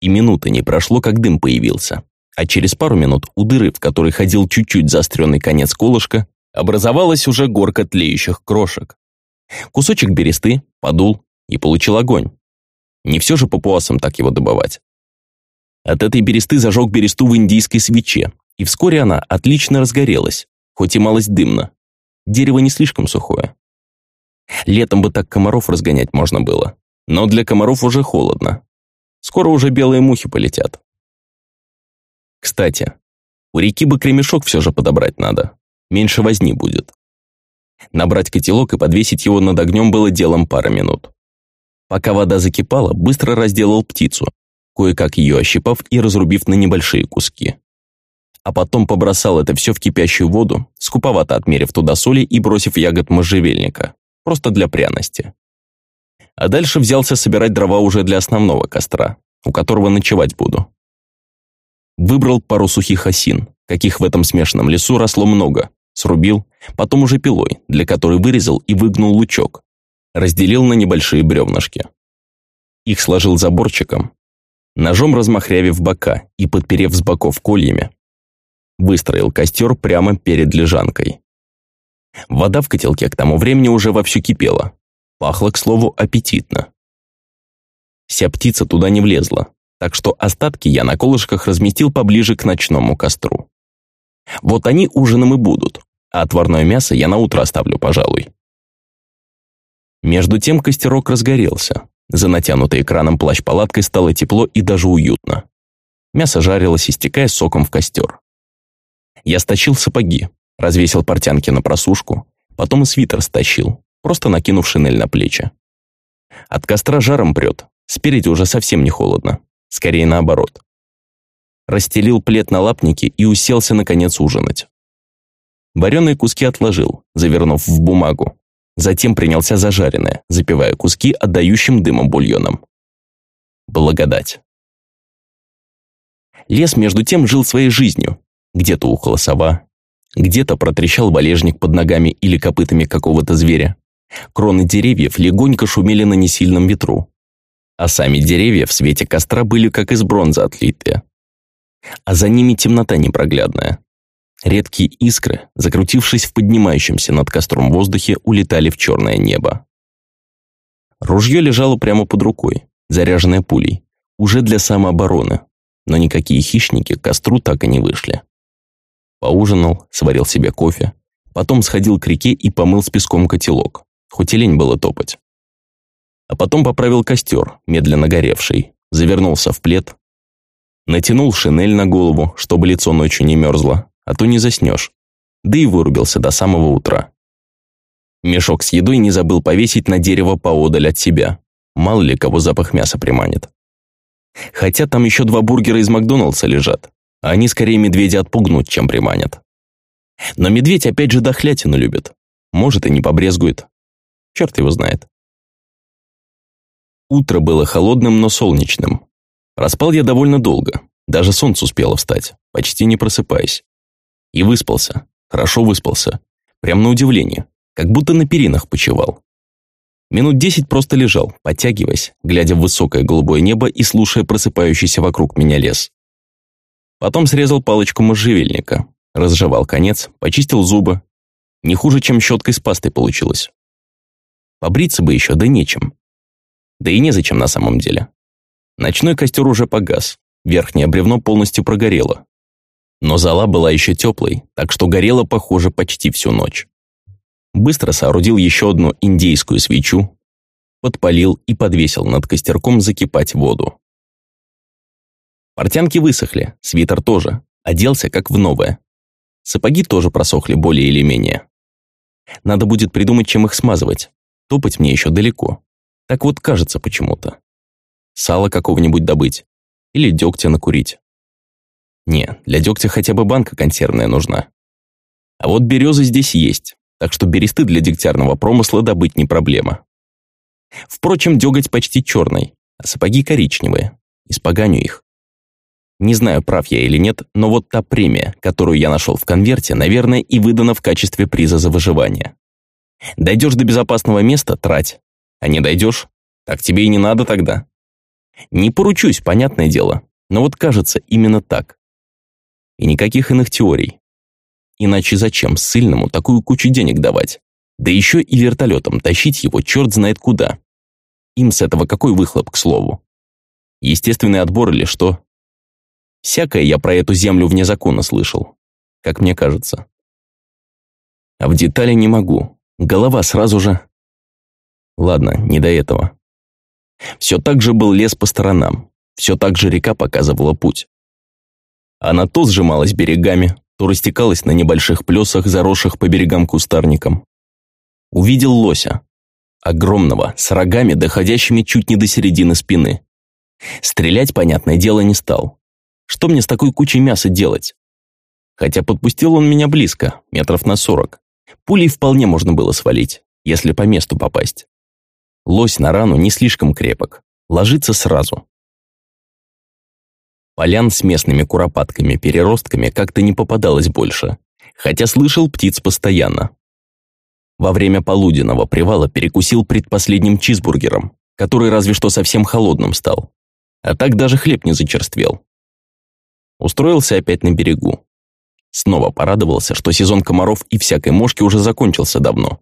И минуты не прошло, как дым появился. А через пару минут у дыры, в которой ходил чуть-чуть заостренный конец колышка, образовалась уже горка тлеющих крошек. Кусочек бересты, подул и получил огонь. Не все же папуасам так его добывать. От этой бересты зажег бересту в индийской свече, и вскоре она отлично разгорелась, хоть и малость дымно. Дерево не слишком сухое. Летом бы так комаров разгонять можно было, но для комаров уже холодно. Скоро уже белые мухи полетят. Кстати, у реки бы кремешок все же подобрать надо, меньше возни будет. Набрать котелок и подвесить его над огнем было делом пары минут. Пока вода закипала, быстро разделал птицу, кое-как ее ощипав и разрубив на небольшие куски. А потом побросал это все в кипящую воду, скуповато отмерив туда соли и бросив ягод можжевельника, просто для пряности. А дальше взялся собирать дрова уже для основного костра, у которого ночевать буду. Выбрал пару сухих осин, каких в этом смешанном лесу росло много, Срубил, потом уже пилой, для которой вырезал и выгнул лучок. Разделил на небольшие бревнышки. Их сложил заборчиком, ножом размахрявив бока и подперев с боков кольями. Выстроил костер прямо перед лежанкой. Вода в котелке к тому времени уже вовсю кипела. Пахло, к слову, аппетитно. Вся птица туда не влезла, так что остатки я на колышках разместил поближе к ночному костру. Вот они ужином и будут, а отварное мясо я на утро оставлю, пожалуй. Между тем костерок разгорелся. За натянутой экраном плащ-палаткой стало тепло и даже уютно. Мясо жарилось, истекая соком в костер. Я стащил сапоги, развесил портянки на просушку, потом и свитер стащил, просто накинув шинель на плечи. От костра жаром прет, спереди уже совсем не холодно, скорее наоборот расстелил плед на лапнике и уселся, наконец, ужинать. Вареные куски отложил, завернув в бумагу. Затем принялся за жареное, запивая куски отдающим дымом бульоном. Благодать. Лес, между тем, жил своей жизнью. Где-то ухала сова, где-то протрещал валежник под ногами или копытами какого-то зверя. Кроны деревьев легонько шумели на несильном ветру. А сами деревья в свете костра были как из бронзы отлитые а за ними темнота непроглядная. Редкие искры, закрутившись в поднимающемся над костром воздухе, улетали в черное небо. Ружье лежало прямо под рукой, заряженное пулей, уже для самообороны, но никакие хищники к костру так и не вышли. Поужинал, сварил себе кофе, потом сходил к реке и помыл с песком котелок, хоть и лень было топать. А потом поправил костер, медленно горевший, завернулся в плед, Натянул шинель на голову, чтобы лицо ночью не мерзло, а то не заснешь. Да и вырубился до самого утра. Мешок с едой не забыл повесить на дерево поодаль от себя. Мало ли кого запах мяса приманит. Хотя там еще два бургера из Макдоналдса лежат, а они скорее медведя отпугнут, чем приманят. Но медведь опять же дохлятину любит. Может и не побрезгует. Черт его знает. Утро было холодным, но солнечным. Проспал я довольно долго, Даже солнце успело встать, почти не просыпаясь. И выспался, хорошо выспался. Прям на удивление, как будто на перинах почевал. Минут десять просто лежал, подтягиваясь, глядя в высокое голубое небо и слушая просыпающийся вокруг меня лес. Потом срезал палочку можжевельника, разжевал конец, почистил зубы. Не хуже, чем щеткой с пастой получилось. Побриться бы еще, да нечем. Да и незачем на самом деле. Ночной костер уже погас, верхнее бревно полностью прогорело. Но зала была еще теплой, так что горело, похоже, почти всю ночь. Быстро соорудил еще одну индейскую свечу, подпалил и подвесил над костерком закипать воду. Портянки высохли, свитер тоже, оделся как в новое. Сапоги тоже просохли более или менее. Надо будет придумать, чем их смазывать. Топать мне еще далеко. Так вот кажется почему-то. Сало какого-нибудь добыть. Или дегтя накурить. Не, для дегтя хотя бы банка консервная нужна. А вот березы здесь есть так что бересты для дегтярного промысла добыть не проблема. Впрочем, деготь почти черный, а сапоги коричневые. Испоганю их. Не знаю, прав я или нет, но вот та премия, которую я нашел в конверте, наверное, и выдана в качестве приза за выживание. Дойдешь до безопасного места – трать. А не дойдешь – так тебе и не надо тогда. Не поручусь, понятное дело, но вот кажется именно так. И никаких иных теорий. Иначе зачем ссыльному такую кучу денег давать? Да еще и вертолетом тащить его черт знает куда. Им с этого какой выхлоп, к слову? Естественный отбор или что? Всякое я про эту землю вне закона слышал, как мне кажется. А в детали не могу. Голова сразу же... Ладно, не до этого. Все так же был лес по сторонам, все так же река показывала путь. Она то сжималась берегами, то растекалась на небольших плесах, заросших по берегам кустарником. Увидел лося. Огромного, с рогами, доходящими чуть не до середины спины. Стрелять, понятное дело, не стал. Что мне с такой кучей мяса делать? Хотя подпустил он меня близко, метров на сорок. Пулей вполне можно было свалить, если по месту попасть. Лось на рану не слишком крепок, ложится сразу. Полян с местными куропатками-переростками как-то не попадалось больше, хотя слышал птиц постоянно. Во время полуденного привала перекусил предпоследним чизбургером, который разве что совсем холодным стал. А так даже хлеб не зачерствел. Устроился опять на берегу. Снова порадовался, что сезон комаров и всякой мошки уже закончился давно.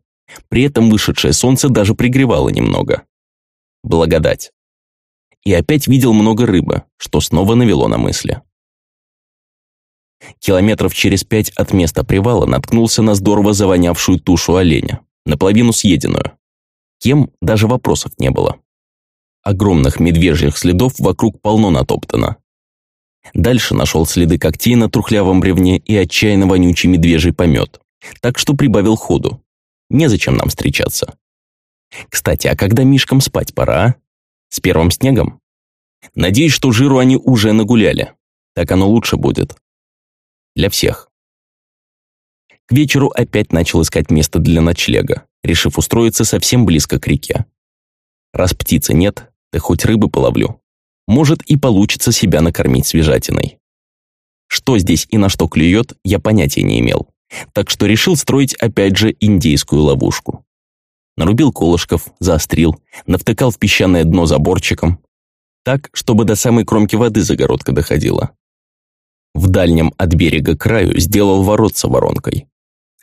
При этом вышедшее солнце даже пригревало немного. Благодать и опять видел много рыбы, что снова навело на мысли. Километров через пять от места привала наткнулся на здорово завонявшую тушу оленя, наполовину съеденную. Кем даже вопросов не было. Огромных медвежьих следов вокруг полно натоптано. Дальше нашел следы когтей на трухлявом бревне и отчаянно вонючий медвежий помет, так что прибавил ходу. Незачем нам встречаться. Кстати, а когда мишкам спать пора, а? С первым снегом? Надеюсь, что жиру они уже нагуляли. Так оно лучше будет. Для всех. К вечеру опять начал искать место для ночлега, решив устроиться совсем близко к реке. Раз птицы нет, да хоть рыбы половлю. Может и получится себя накормить свежатиной. Что здесь и на что клюет, я понятия не имел. Так что решил строить опять же индейскую ловушку нарубил колышков, заострил, навтыкал в песчаное дно заборчиком, так, чтобы до самой кромки воды загородка доходила. В дальнем от берега краю сделал ворот воронкой.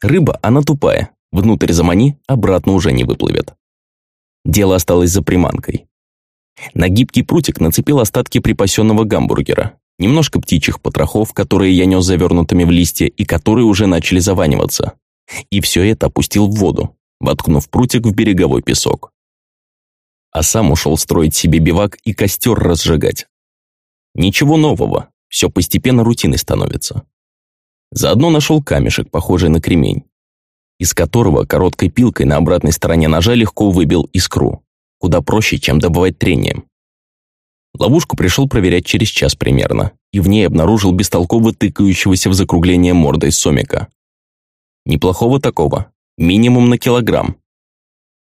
Рыба, она тупая, внутрь замани, обратно уже не выплывет. Дело осталось за приманкой. На гибкий прутик нацепил остатки припасенного гамбургера, немножко птичьих потрохов, которые я нес завернутыми в листья и которые уже начали заваниваться. И все это опустил в воду, воткнув прутик в береговой песок. А сам ушел строить себе бивак и костер разжигать. Ничего нового, все постепенно рутиной становится. Заодно нашел камешек, похожий на кремень, из которого короткой пилкой на обратной стороне ножа легко выбил искру, куда проще, чем добывать трением. Ловушку пришел проверять через час примерно, и в ней обнаружил бестолково тыкающегося в закругление мордой сомика. Неплохого такого, Минимум на килограмм.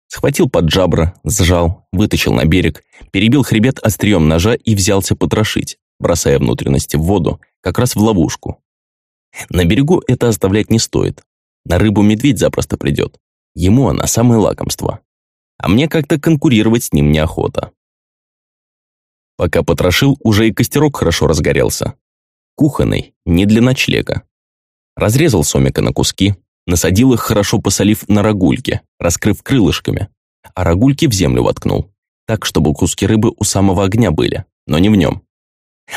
Схватил под жабра, сжал, вытащил на берег, перебил хребет острием ножа и взялся потрошить, бросая внутренности в воду, как раз в ловушку. На берегу это оставлять не стоит. На рыбу медведь запросто придет. Ему она самое лакомство. А мне как-то конкурировать с ним неохота. Пока потрошил, уже и костерок хорошо разгорелся. Кухонный, не для ночлега. Разрезал сомика на куски, насадил их, хорошо посолив на рогульки, раскрыв крылышками, а рогульки в землю воткнул, так, чтобы куски рыбы у самого огня были, но не в нем.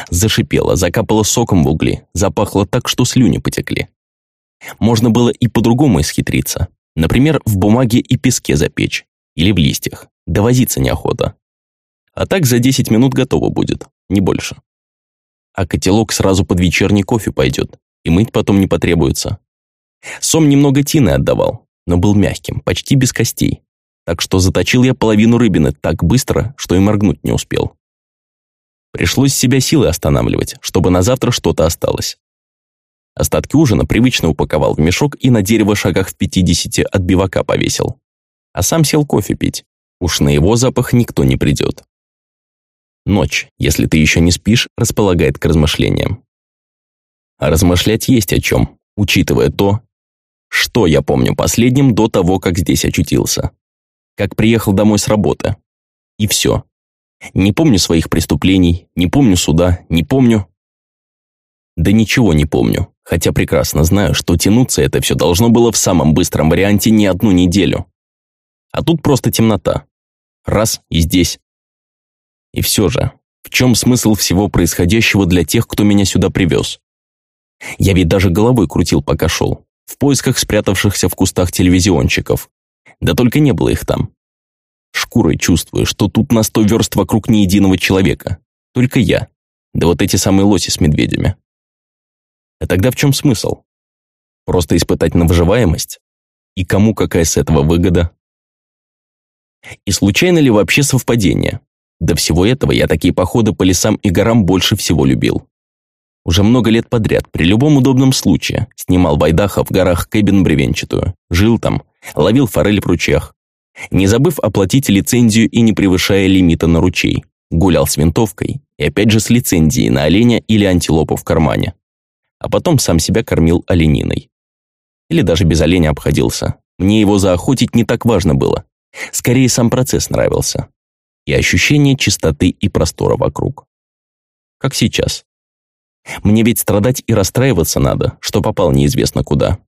Зашипело, закапало соком в угли, запахло так, что слюни потекли. Можно было и по-другому исхитриться. Например, в бумаге и песке запечь. Или в листьях. Довозиться неохота. А так за 10 минут готово будет, не больше. А котелок сразу под вечерний кофе пойдет, и мыть потом не потребуется. Сом немного тины отдавал, но был мягким, почти без костей. Так что заточил я половину рыбины так быстро, что и моргнуть не успел. Пришлось себя силой останавливать, чтобы на завтра что-то осталось. Остатки ужина привычно упаковал в мешок и на дерево шагах в 50 от бивака повесил. А сам сел кофе пить. Уж на его запах никто не придет. Ночь, если ты еще не спишь, располагает к размышлениям. А размышлять есть о чем, учитывая то, что я помню последним до того, как здесь очутился. Как приехал домой с работы. И все. Не помню своих преступлений, не помню суда, не помню... Да ничего не помню, хотя прекрасно знаю, что тянуться это все должно было в самом быстром варианте не одну неделю. А тут просто темнота. Раз и здесь. И все же, в чем смысл всего происходящего для тех, кто меня сюда привез? Я ведь даже головой крутил, пока шел, в поисках спрятавшихся в кустах телевизионщиков. Да только не было их там. Шкурой чувствую, что тут на сто верст вокруг ни единого человека. Только я. Да вот эти самые лоси с медведями. А тогда в чем смысл? Просто испытать на выживаемость? И кому какая с этого выгода? И случайно ли вообще совпадение? До всего этого я такие походы по лесам и горам больше всего любил. Уже много лет подряд, при любом удобном случае, снимал в Айдахо в горах кэбин бревенчатую, жил там, ловил форель в ручьях, не забыв оплатить лицензию и не превышая лимита на ручей. Гулял с винтовкой и опять же с лицензией на оленя или антилопу в кармане. А потом сам себя кормил олениной. Или даже без оленя обходился. Мне его заохотить не так важно было. Скорее сам процесс нравился. И ощущение чистоты и простора вокруг. Как сейчас. Мне ведь страдать и расстраиваться надо, что попал неизвестно куда.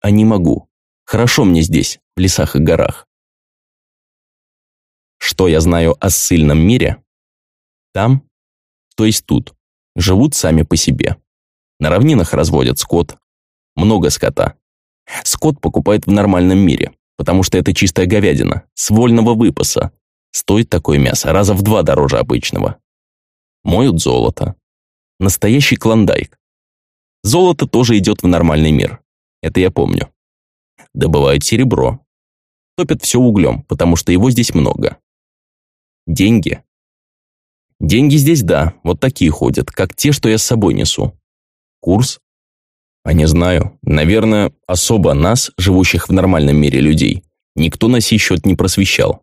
А не могу. Хорошо мне здесь, в лесах и горах. Что я знаю о ссыльном мире? Там, то есть тут, живут сами по себе. На равнинах разводят скот. Много скота. Скот покупают в нормальном мире, потому что это чистая говядина, с вольного выпаса. Стоит такое мясо раза в два дороже обычного. Моют золото. Настоящий клондайк. Золото тоже идет в нормальный мир. Это я помню. Добывают серебро. Топят все углем, потому что его здесь много. Деньги. Деньги здесь, да, вот такие ходят, как те, что я с собой несу. Курс? А не знаю. Наверное, особо нас, живущих в нормальном мире людей, никто на сей счет не просвещал.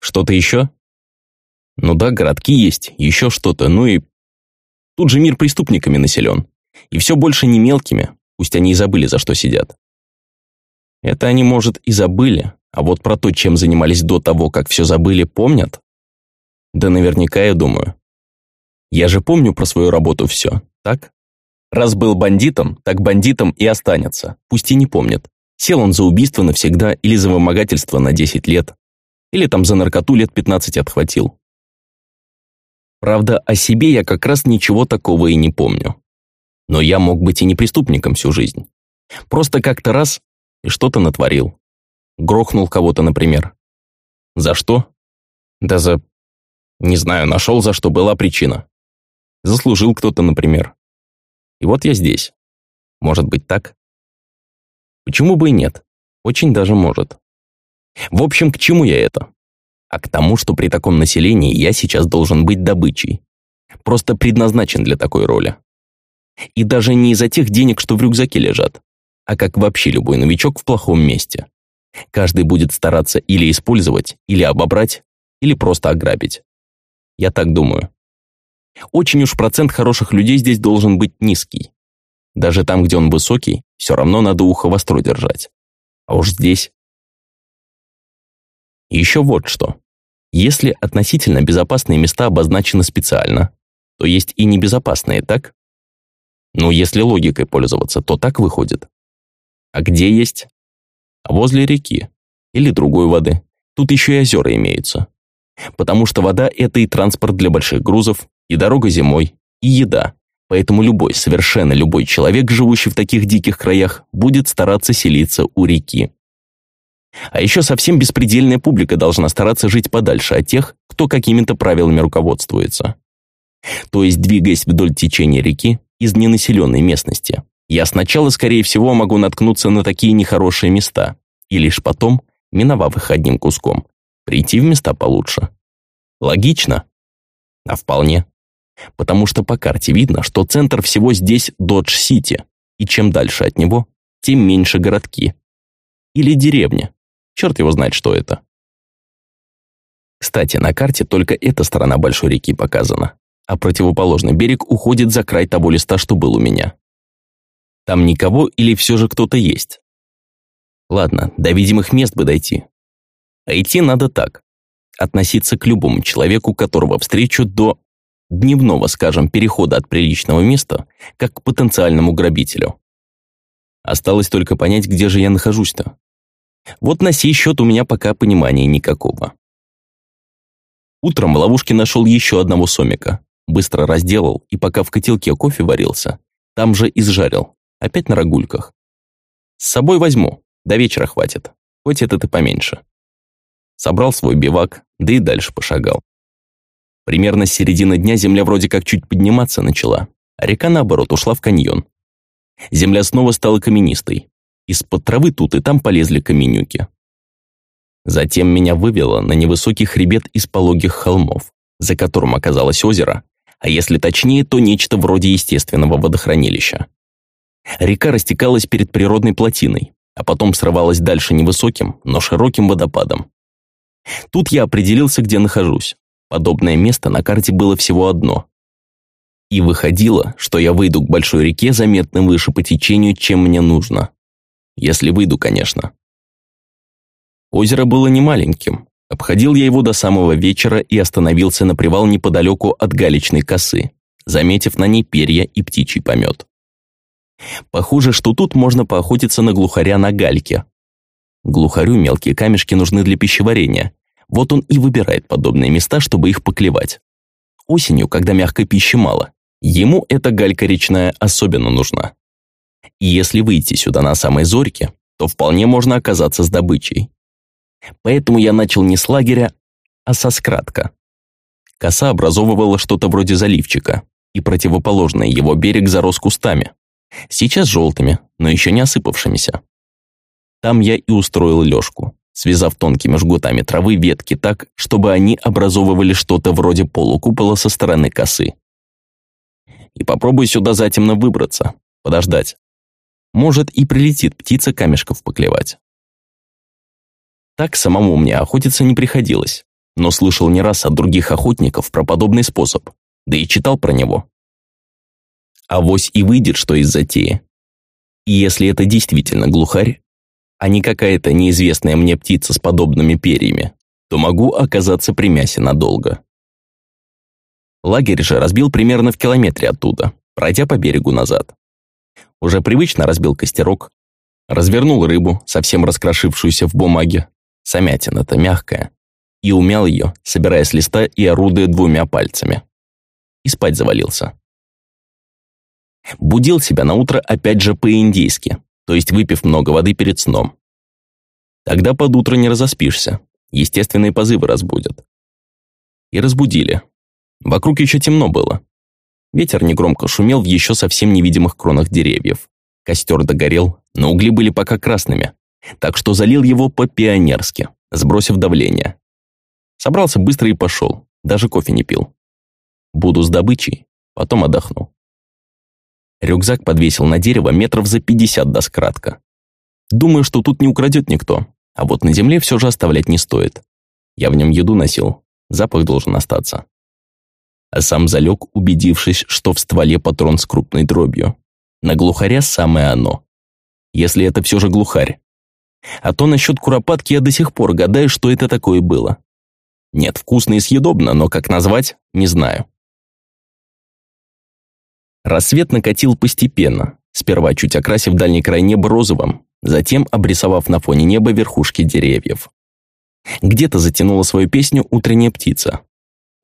Что-то еще? Ну да, городки есть, еще что-то, ну и... Тут же мир преступниками населен. И все больше не мелкими, пусть они и забыли, за что сидят. Это они, может, и забыли, а вот про то, чем занимались до того, как все забыли, помнят? Да наверняка, я думаю. Я же помню про свою работу все, так? Раз был бандитом, так бандитом и останется, пусть и не помнит. Сел он за убийство навсегда или за вымогательство на 10 лет. Или там за наркоту лет 15 отхватил. Правда, о себе я как раз ничего такого и не помню. Но я мог быть и не преступником всю жизнь. Просто как-то раз и что-то натворил. Грохнул кого-то, например. За что? Да за... Не знаю, нашел за что, была причина. Заслужил кто-то, например. И вот я здесь. Может быть так? Почему бы и нет? Очень даже может. В общем, к чему я это? А к тому, что при таком населении я сейчас должен быть добычей. Просто предназначен для такой роли. И даже не из-за тех денег, что в рюкзаке лежат, а как вообще любой новичок в плохом месте. Каждый будет стараться или использовать, или обобрать, или просто ограбить. Я так думаю. Очень уж процент хороших людей здесь должен быть низкий. Даже там, где он высокий, все равно надо ухо востро держать. А уж здесь... Еще вот что. Если относительно безопасные места обозначены специально, то есть и небезопасные, так? Ну, если логикой пользоваться, то так выходит. А где есть? А возле реки. Или другой воды. Тут еще и озера имеются. Потому что вода – это и транспорт для больших грузов, и дорога зимой, и еда. Поэтому любой, совершенно любой человек, живущий в таких диких краях, будет стараться селиться у реки. А еще совсем беспредельная публика должна стараться жить подальше от тех, кто какими-то правилами руководствуется. То есть, двигаясь вдоль течения реки из ненаселенной местности, я сначала, скорее всего, могу наткнуться на такие нехорошие места, и лишь потом, миновав их одним куском, прийти в места получше. Логично? А вполне. Потому что по карте видно, что центр всего здесь Додж-Сити, и чем дальше от него, тем меньше городки. Или деревня. Черт его знает, что это. Кстати, на карте только эта сторона большой реки показана, а противоположный берег уходит за край того листа, что был у меня. Там никого или все же кто-то есть? Ладно, до видимых мест бы дойти. А идти надо так. Относиться к любому человеку, которого встречу до дневного, скажем, перехода от приличного места, как к потенциальному грабителю. Осталось только понять, где же я нахожусь-то. Вот на сей счет у меня пока понимания никакого. Утром в ловушке нашел еще одного сомика. Быстро разделал, и пока в котелке кофе варился, там же изжарил. Опять на рогульках. С собой возьму, до вечера хватит, хоть этот и поменьше. Собрал свой бивак, да и дальше пошагал. Примерно с середины дня земля вроде как чуть подниматься начала, а река, наоборот, ушла в каньон. Земля снова стала каменистой, из-под травы тут и там полезли каменюки. Затем меня вывело на невысокий хребет из пологих холмов, за которым оказалось озеро, а если точнее, то нечто вроде естественного водохранилища. Река растекалась перед природной плотиной, а потом срывалась дальше невысоким, но широким водопадом. Тут я определился, где нахожусь. Подобное место на карте было всего одно. И выходило, что я выйду к большой реке заметно выше по течению, чем мне нужно. Если выйду, конечно. Озеро было немаленьким. Обходил я его до самого вечера и остановился на привал неподалеку от галечной косы, заметив на ней перья и птичий помет. Похоже, что тут можно поохотиться на глухаря на гальке. Глухарю мелкие камешки нужны для пищеварения. Вот он и выбирает подобные места, чтобы их поклевать. Осенью, когда мягкой пищи мало, ему эта галька речная особенно нужна. И если выйти сюда на самой зорьке, то вполне можно оказаться с добычей. Поэтому я начал не с лагеря, а со скратка. Коса образовывала что-то вроде заливчика, и противоположный его берег зарос кустами. Сейчас желтыми, но еще не осыпавшимися. Там я и устроил лёжку, связав тонкими жгутами травы ветки так, чтобы они образовывали что-то вроде полукупола со стороны косы. И попробуй сюда затемно выбраться, подождать. Может, и прилетит птица камешков поклевать. Так самому мне охотиться не приходилось, но слышал не раз от других охотников про подобный способ, да и читал про него. Авось и выйдет, что из затеи. И если это действительно глухарь, а не какая-то неизвестная мне птица с подобными перьями, то могу оказаться при мясе надолго. Лагерь же разбил примерно в километре оттуда, пройдя по берегу назад. Уже привычно разбил костерок, развернул рыбу, совсем раскрошившуюся в бумаге, самятина-то мягкая, и умял ее, собирая с листа и орудуя двумя пальцами. И спать завалился. Будил себя на утро опять же по-индейски, то есть выпив много воды перед сном. Тогда под утро не разоспишься, естественные позывы разбудят. И разбудили. Вокруг еще темно было, Ветер негромко шумел в еще совсем невидимых кронах деревьев. Костер догорел, но угли были пока красными, так что залил его по-пионерски, сбросив давление. Собрался быстро и пошел, даже кофе не пил. Буду с добычей, потом отдохну. Рюкзак подвесил на дерево метров за пятьдесят до скратка. Думаю, что тут не украдет никто, а вот на земле все же оставлять не стоит. Я в нем еду носил, запах должен остаться. а сам залег, убедившись, что в стволе патрон с крупной дробью. На глухаря самое оно. Если это все же глухарь. А то насчет куропатки я до сих пор гадаю, что это такое было. Нет, вкусно и съедобно, но как назвать, не знаю. Рассвет накатил постепенно, сперва чуть окрасив дальний край неба розовым, затем обрисовав на фоне неба верхушки деревьев. Где-то затянула свою песню утренняя птица.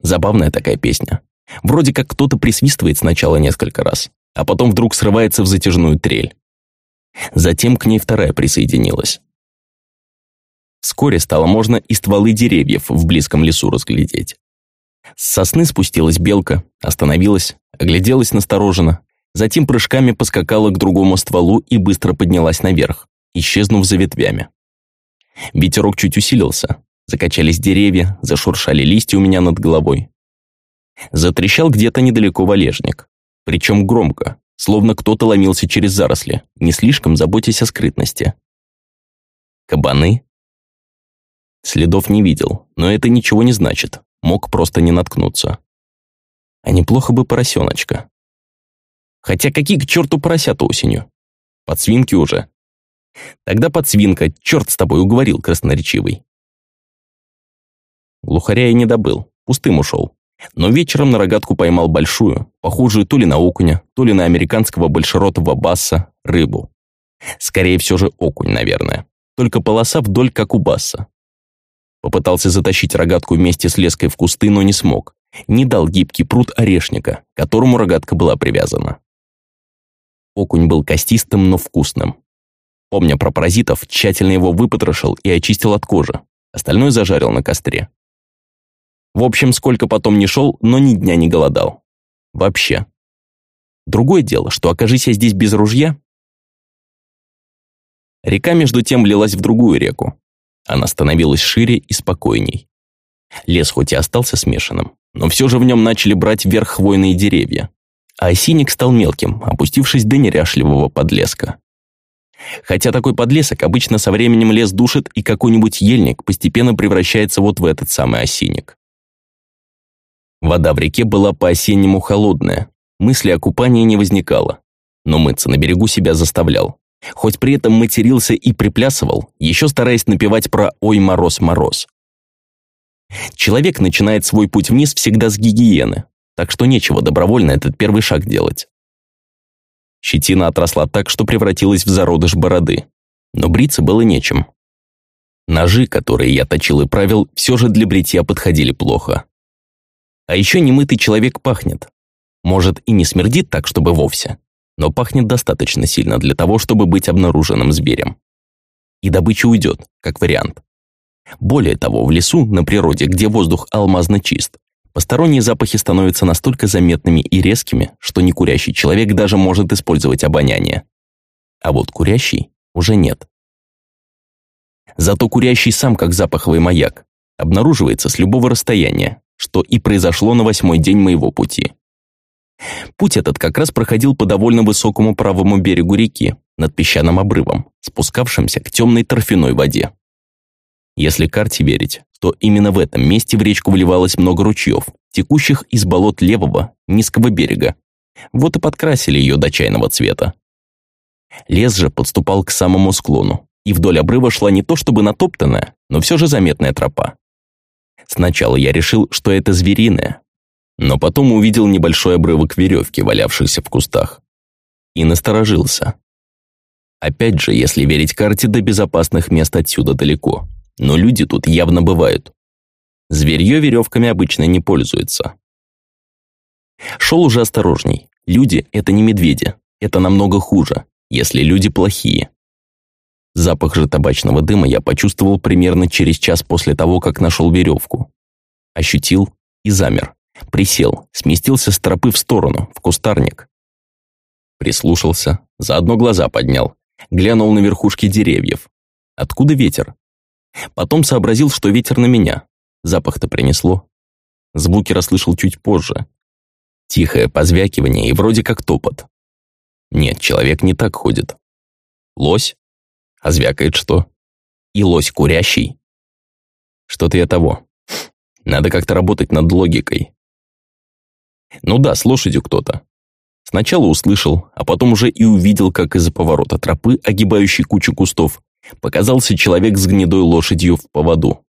Забавная такая песня. Вроде как кто-то присвистывает сначала несколько раз, а потом вдруг срывается в затяжную трель. Затем к ней вторая присоединилась. Вскоре стало можно и стволы деревьев в близком лесу разглядеть. С сосны спустилась белка, остановилась, огляделась настороженно, затем прыжками поскакала к другому стволу и быстро поднялась наверх, исчезнув за ветвями. Ветерок чуть усилился, закачались деревья, зашуршали листья у меня над головой. Затрещал где-то недалеко валежник, причем громко, словно кто-то ломился через заросли, не слишком заботясь о скрытности. Кабаны? Следов не видел, но это ничего не значит, мог просто не наткнуться. А неплохо бы поросеночка. Хотя какие к черту поросята осенью? Подсвинки уже. Тогда подсвинка, черт с тобой, уговорил красноречивый. Глухаря я не добыл, пустым ушел. Но вечером на рогатку поймал большую, похожую то ли на окуня, то ли на американского большеротого басса, рыбу. Скорее все же окунь, наверное. Только полоса вдоль, как у басса. Попытался затащить рогатку вместе с леской в кусты, но не смог. Не дал гибкий пруд орешника, к которому рогатка была привязана. Окунь был костистым, но вкусным. Помня про паразитов, тщательно его выпотрошил и очистил от кожи. Остальное зажарил на костре. В общем, сколько потом не шел, но ни дня не голодал. Вообще. Другое дело, что окажись я здесь без ружья... Река между тем лилась в другую реку. Она становилась шире и спокойней. Лес хоть и остался смешанным, но все же в нем начали брать вверх хвойные деревья. А осинник стал мелким, опустившись до неряшливого подлеска. Хотя такой подлесок обычно со временем лес душит, и какой-нибудь ельник постепенно превращается вот в этот самый осинник. Вода в реке была по-осеннему холодная, мысли о купании не возникало, но мыться на берегу себя заставлял. Хоть при этом матерился и приплясывал, еще стараясь напевать про «Ой, мороз, мороз». Человек начинает свой путь вниз всегда с гигиены, так что нечего добровольно этот первый шаг делать. Щетина отросла так, что превратилась в зародыш бороды, но бриться было нечем. Ножи, которые я точил и правил, все же для бритья подходили плохо. А еще немытый человек пахнет. Может, и не смердит так, чтобы вовсе, но пахнет достаточно сильно для того, чтобы быть обнаруженным зверем. И добыча уйдет, как вариант. Более того, в лесу, на природе, где воздух алмазно чист, посторонние запахи становятся настолько заметными и резкими, что некурящий человек даже может использовать обоняние. А вот курящий уже нет. Зато курящий сам как запаховый маяк, обнаруживается с любого расстояния, что и произошло на восьмой день моего пути. Путь этот как раз проходил по довольно высокому правому берегу реки, над песчаным обрывом, спускавшимся к темной торфяной воде. Если карте верить, то именно в этом месте в речку вливалось много ручьев, текущих из болот левого, низкого берега. Вот и подкрасили ее до чайного цвета. Лес же подступал к самому склону, и вдоль обрыва шла не то чтобы натоптанная, но все же заметная тропа. Сначала я решил, что это звериное, но потом увидел небольшой обрывок веревки, валявшийся в кустах. И насторожился. Опять же, если верить карте, до безопасных мест отсюда далеко. Но люди тут явно бывают. Зверье веревками обычно не пользуется. Шел уже осторожней. Люди – это не медведи. Это намного хуже, если люди плохие. Запах же табачного дыма я почувствовал примерно через час после того, как нашел веревку. Ощутил и замер. Присел, сместился с тропы в сторону, в кустарник. Прислушался, заодно глаза поднял, глянул на верхушки деревьев. Откуда ветер? Потом сообразил, что ветер на меня. Запах-то принесло. Звуки расслышал чуть позже. Тихое позвякивание и вроде как топот. Нет, человек не так ходит. Лось? А звякает что? И лось курящий? Что-то я того. Надо как-то работать над логикой. Ну да, с лошадью кто-то. Сначала услышал, а потом уже и увидел, как из-за поворота тропы, огибающей кучу кустов, показался человек с гнедой лошадью в поводу.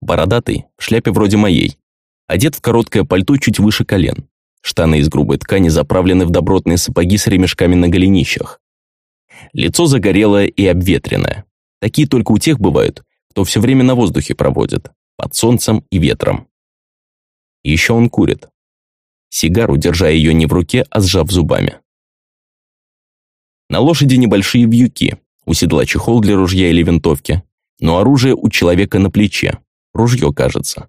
Бородатый, в шляпе вроде моей, одет в короткое пальто чуть выше колен. Штаны из грубой ткани заправлены в добротные сапоги с ремешками на голенищах. Лицо загорелое и обветренное. Такие только у тех бывают, кто все время на воздухе проводит, под солнцем и ветром. Еще он курит. Сигару, держа ее не в руке, а сжав зубами. На лошади небольшие вьюки, у седла чехол для ружья или винтовки, но оружие у человека на плече, ружье, кажется.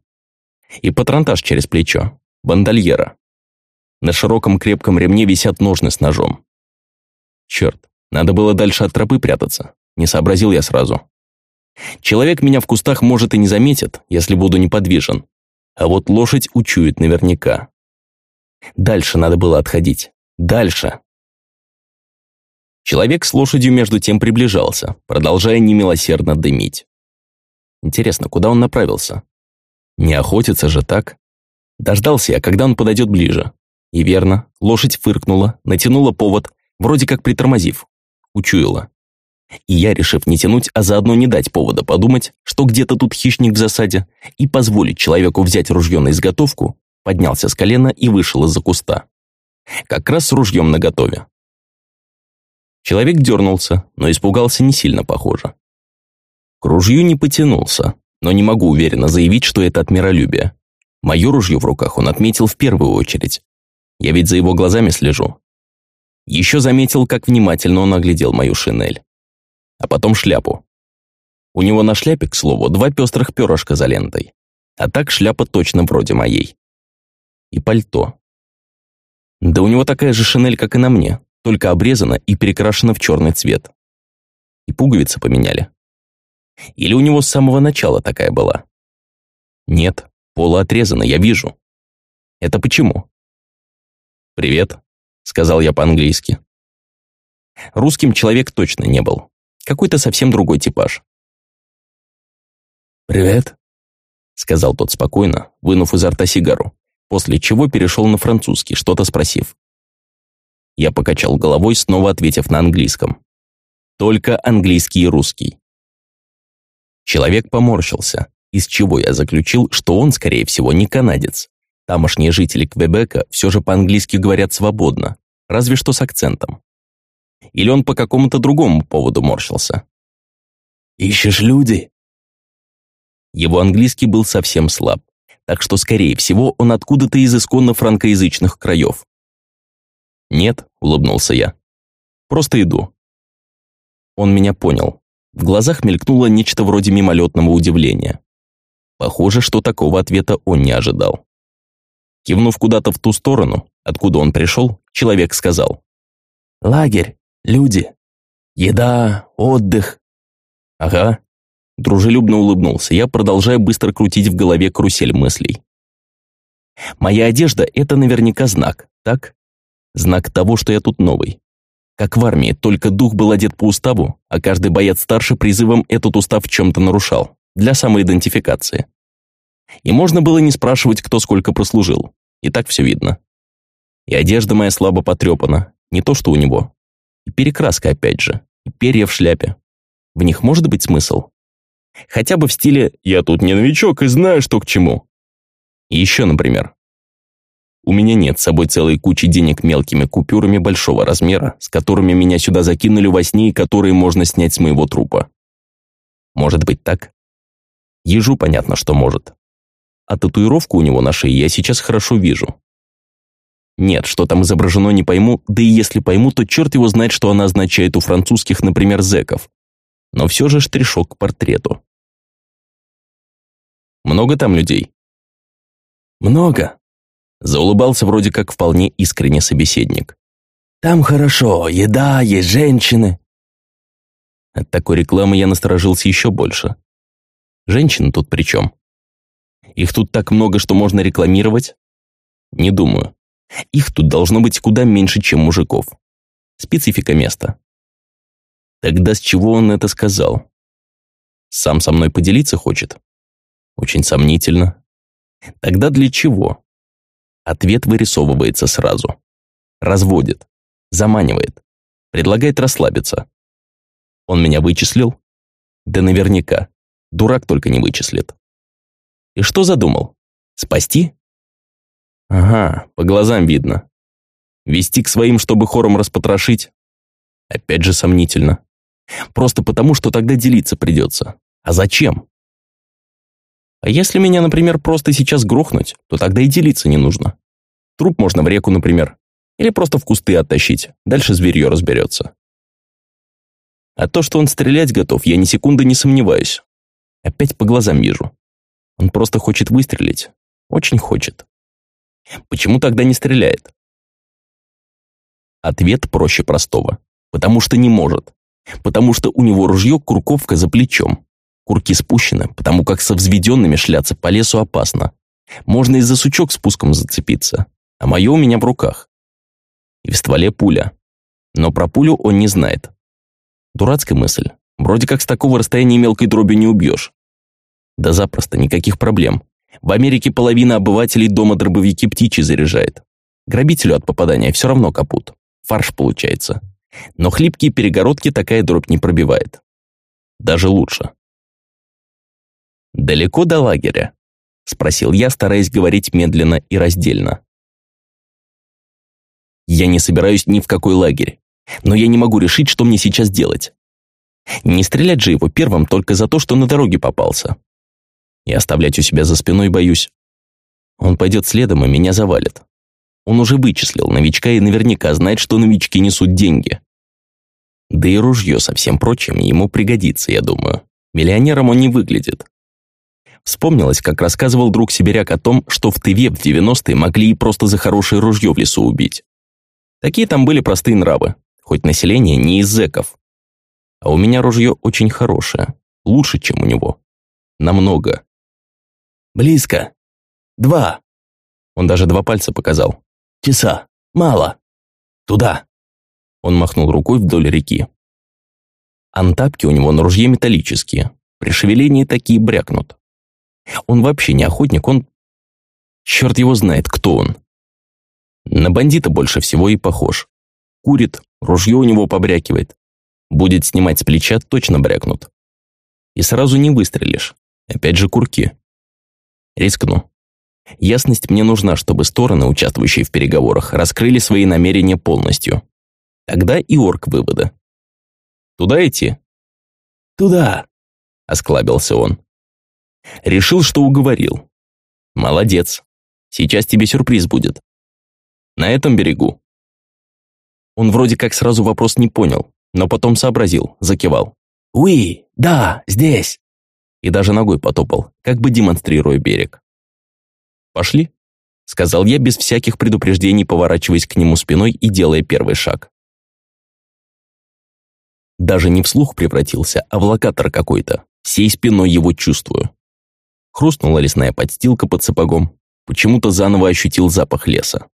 И патронтаж через плечо, бандольера. На широком крепком ремне висят ножны с ножом. Черт, надо было дальше от тропы прятаться, не сообразил я сразу. Человек меня в кустах может и не заметит, если буду неподвижен. А вот лошадь учует наверняка. Дальше надо было отходить. Дальше. Человек с лошадью между тем приближался, продолжая немилосердно дымить. Интересно, куда он направился? Не охотится же так? Дождался я, когда он подойдет ближе. И верно, лошадь фыркнула, натянула повод, вроде как притормозив. Учуяла. И я, решив не тянуть, а заодно не дать повода подумать, что где-то тут хищник в засаде, и позволить человеку взять ружье на изготовку, поднялся с колена и вышел из-за куста. Как раз с ружьем наготове. Человек дернулся, но испугался не сильно похоже. К ружью не потянулся, но не могу уверенно заявить, что это от миролюбия. Мое ружье в руках он отметил в первую очередь. Я ведь за его глазами слежу. Еще заметил, как внимательно он оглядел мою шинель а потом шляпу. У него на шляпе, к слову, два пестрых перышка за лентой. А так шляпа точно вроде моей. И пальто. Да у него такая же шинель, как и на мне, только обрезана и перекрашена в черный цвет. И пуговицы поменяли. Или у него с самого начала такая была? Нет, пола отрезана, я вижу. Это почему? «Привет», — сказал я по-английски. Русским человек точно не был. Какой-то совсем другой типаж. «Привет», — сказал тот спокойно, вынув изо рта сигару, после чего перешел на французский, что-то спросив. Я покачал головой, снова ответив на английском. Только английский и русский. Человек поморщился, из чего я заключил, что он, скорее всего, не канадец. Тамошние жители Квебека все же по-английски говорят свободно, разве что с акцентом. Или он по какому-то другому поводу морщился? «Ищешь люди?» Его английский был совсем слаб, так что, скорее всего, он откуда-то из исконно франкоязычных краев. «Нет», — улыбнулся я. «Просто иду». Он меня понял. В глазах мелькнуло нечто вроде мимолетного удивления. Похоже, что такого ответа он не ожидал. Кивнув куда-то в ту сторону, откуда он пришел, человек сказал. «Лагерь люди, еда, отдых». «Ага», – дружелюбно улыбнулся я, продолжая быстро крутить в голове карусель мыслей. «Моя одежда – это наверняка знак, так? Знак того, что я тут новый. Как в армии, только дух был одет по уставу, а каждый боец старше призывом этот устав в чем-то нарушал, для самоидентификации. И можно было не спрашивать, кто сколько прослужил. И так все видно. И одежда моя слабо потрепана, не то что у него. И перекраска опять же, и перья в шляпе. В них может быть смысл? Хотя бы в стиле «я тут не новичок и знаю, что к чему». Еще, например, у меня нет с собой целой кучи денег мелкими купюрами большого размера, с которыми меня сюда закинули во сне и которые можно снять с моего трупа. Может быть так? Ежу понятно, что может. А татуировку у него на шее я сейчас хорошо вижу. Нет, что там изображено, не пойму, да и если пойму, то черт его знает, что она означает у французских, например, зэков. Но все же штришок к портрету. Много там людей? Много. Заулыбался вроде как вполне искренне собеседник. Там хорошо, еда, есть женщины. От такой рекламы я насторожился еще больше. Женщины тут при чем? Их тут так много, что можно рекламировать? Не думаю. Их тут должно быть куда меньше, чем мужиков. Специфика места. Тогда с чего он это сказал? Сам со мной поделиться хочет? Очень сомнительно. Тогда для чего? Ответ вырисовывается сразу. Разводит. Заманивает. Предлагает расслабиться. Он меня вычислил? Да наверняка. Дурак только не вычислит. И что задумал? Спасти? Ага, по глазам видно. Вести к своим, чтобы хором распотрошить? Опять же сомнительно. Просто потому, что тогда делиться придется. А зачем? А если меня, например, просто сейчас грохнуть, то тогда и делиться не нужно. Труп можно в реку, например. Или просто в кусты оттащить. Дальше зверье разберется. А то, что он стрелять готов, я ни секунды не сомневаюсь. Опять по глазам вижу. Он просто хочет выстрелить. Очень хочет. Почему тогда не стреляет? Ответ проще простого. Потому что не может. Потому что у него ружье курковка за плечом. Курки спущены, потому как со взведенными шляться по лесу опасно. Можно и за сучок спуском зацепиться. А мое у меня в руках. И в стволе пуля. Но про пулю он не знает. Дурацкая мысль. Вроде как с такого расстояния мелкой дробью не убьешь. Да запросто, никаких проблем. В Америке половина обывателей дома дробовики птичьи заряжает. Грабителю от попадания все равно капут. Фарш получается. Но хлипкие перегородки такая дробь не пробивает. Даже лучше. «Далеко до лагеря?» – спросил я, стараясь говорить медленно и раздельно. «Я не собираюсь ни в какой лагерь, но я не могу решить, что мне сейчас делать. Не стрелять же его первым только за то, что на дороге попался. И оставлять у себя за спиной боюсь. Он пойдет следом и меня завалит. Он уже вычислил новичка и наверняка знает, что новички несут деньги. Да и ружье со всем прочим ему пригодится, я думаю. Миллионером он не выглядит. Вспомнилось, как рассказывал друг Сибиряк о том, что в Тыве в 90-е могли и просто за хорошее ружье в лесу убить. Такие там были простые нравы, хоть население не из зэков. А у меня ружье очень хорошее, лучше, чем у него. Намного. Близко. Два. Он даже два пальца показал. Часа. Мало. Туда. Он махнул рукой вдоль реки. Антапки у него на ружье металлические. При шевелении такие брякнут. Он вообще не охотник, он... Черт его знает, кто он. На бандита больше всего и похож. Курит, ружье у него побрякивает. Будет снимать с плеча, точно брякнут. И сразу не выстрелишь. Опять же курки. Рискну. Ясность мне нужна, чтобы стороны, участвующие в переговорах, раскрыли свои намерения полностью. Тогда и орк вывода. «Туда идти?» «Туда», — осклабился он. Решил, что уговорил. «Молодец. Сейчас тебе сюрприз будет. На этом берегу». Он вроде как сразу вопрос не понял, но потом сообразил, закивал. «Уи, да, здесь!» И даже ногой потопал, как бы демонстрируя берег. «Пошли», — сказал я без всяких предупреждений, поворачиваясь к нему спиной и делая первый шаг. Даже не вслух превратился, а в локатор какой-то. Всей спиной его чувствую. Хрустнула лесная подстилка под сапогом. Почему-то заново ощутил запах леса.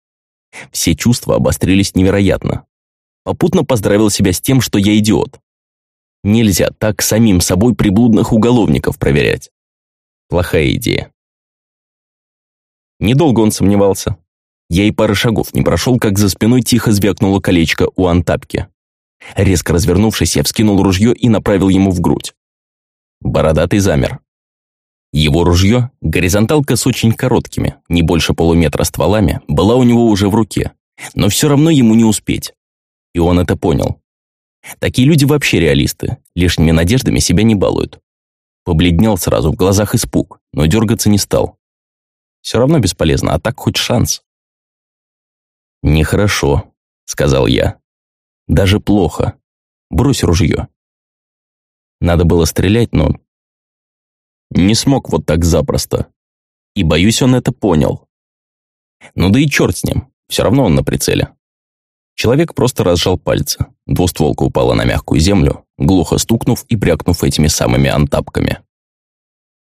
Все чувства обострились невероятно. Попутно поздравил себя с тем, что я идиот. Нельзя так самим собой приблудных уголовников проверять. Плохая идея. Недолго он сомневался. Я и пары шагов не прошел, как за спиной тихо звякнуло колечко у антапки. Резко развернувшись, я вскинул ружье и направил ему в грудь. Бородатый замер. Его ружье, горизонталка с очень короткими, не больше полуметра стволами, была у него уже в руке, но все равно ему не успеть. И он это понял. Такие люди вообще реалисты, лишними надеждами себя не балуют. Побледнел сразу, в глазах испуг, но дергаться не стал. Все равно бесполезно, а так хоть шанс. «Нехорошо», — сказал я. Даже плохо. Брось ружье. Надо было стрелять, но... Не смог вот так запросто. И боюсь, он это понял. Ну да и черт с ним, все равно он на прицеле. Человек просто разжал пальцы. Двустволка упала на мягкую землю, глухо стукнув и брякнув этими самыми антапками.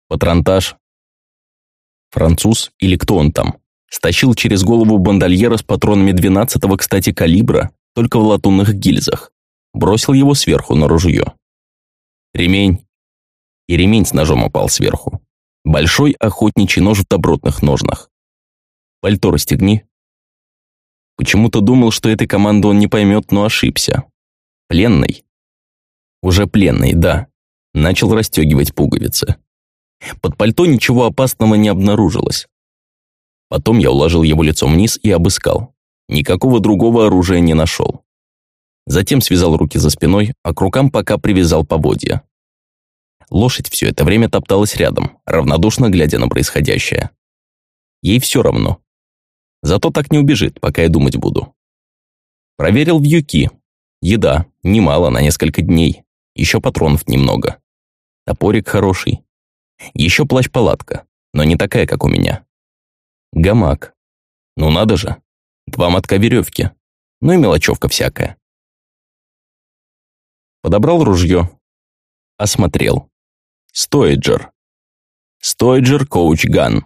Патронтаж. Француз или кто он там? Стащил через голову бандольера с патронами 12-го, кстати, калибра только в латунных гильзах. Бросил его сверху на ружье. Ремень. И ремень с ножом упал сверху. Большой охотничий нож в добротных ножнах. Пальто расстегни. Почему-то думал, что этой команды он не поймет, но ошибся. Пленный? Уже пленный, да. Начал расстегивать пуговицы. Под пальто ничего опасного не обнаружилось. Потом я уложил его лицом вниз и обыскал. Никакого другого оружия не нашел. Затем связал руки за спиной, а к рукам пока привязал поводья. Лошадь все это время топталась рядом, равнодушно глядя на происходящее. Ей все равно. Зато так не убежит, пока я думать буду. Проверил вьюки. Еда, немало, на несколько дней. Еще патронов немного. Топорик хороший. Еще плащ-палатка, но не такая, как у меня. Гамак. Ну надо же. Два мотка веревки. Ну и мелочевка всякая. Подобрал ружье. Осмотрел. Стоиджер. Стоиджер Коуч Ган.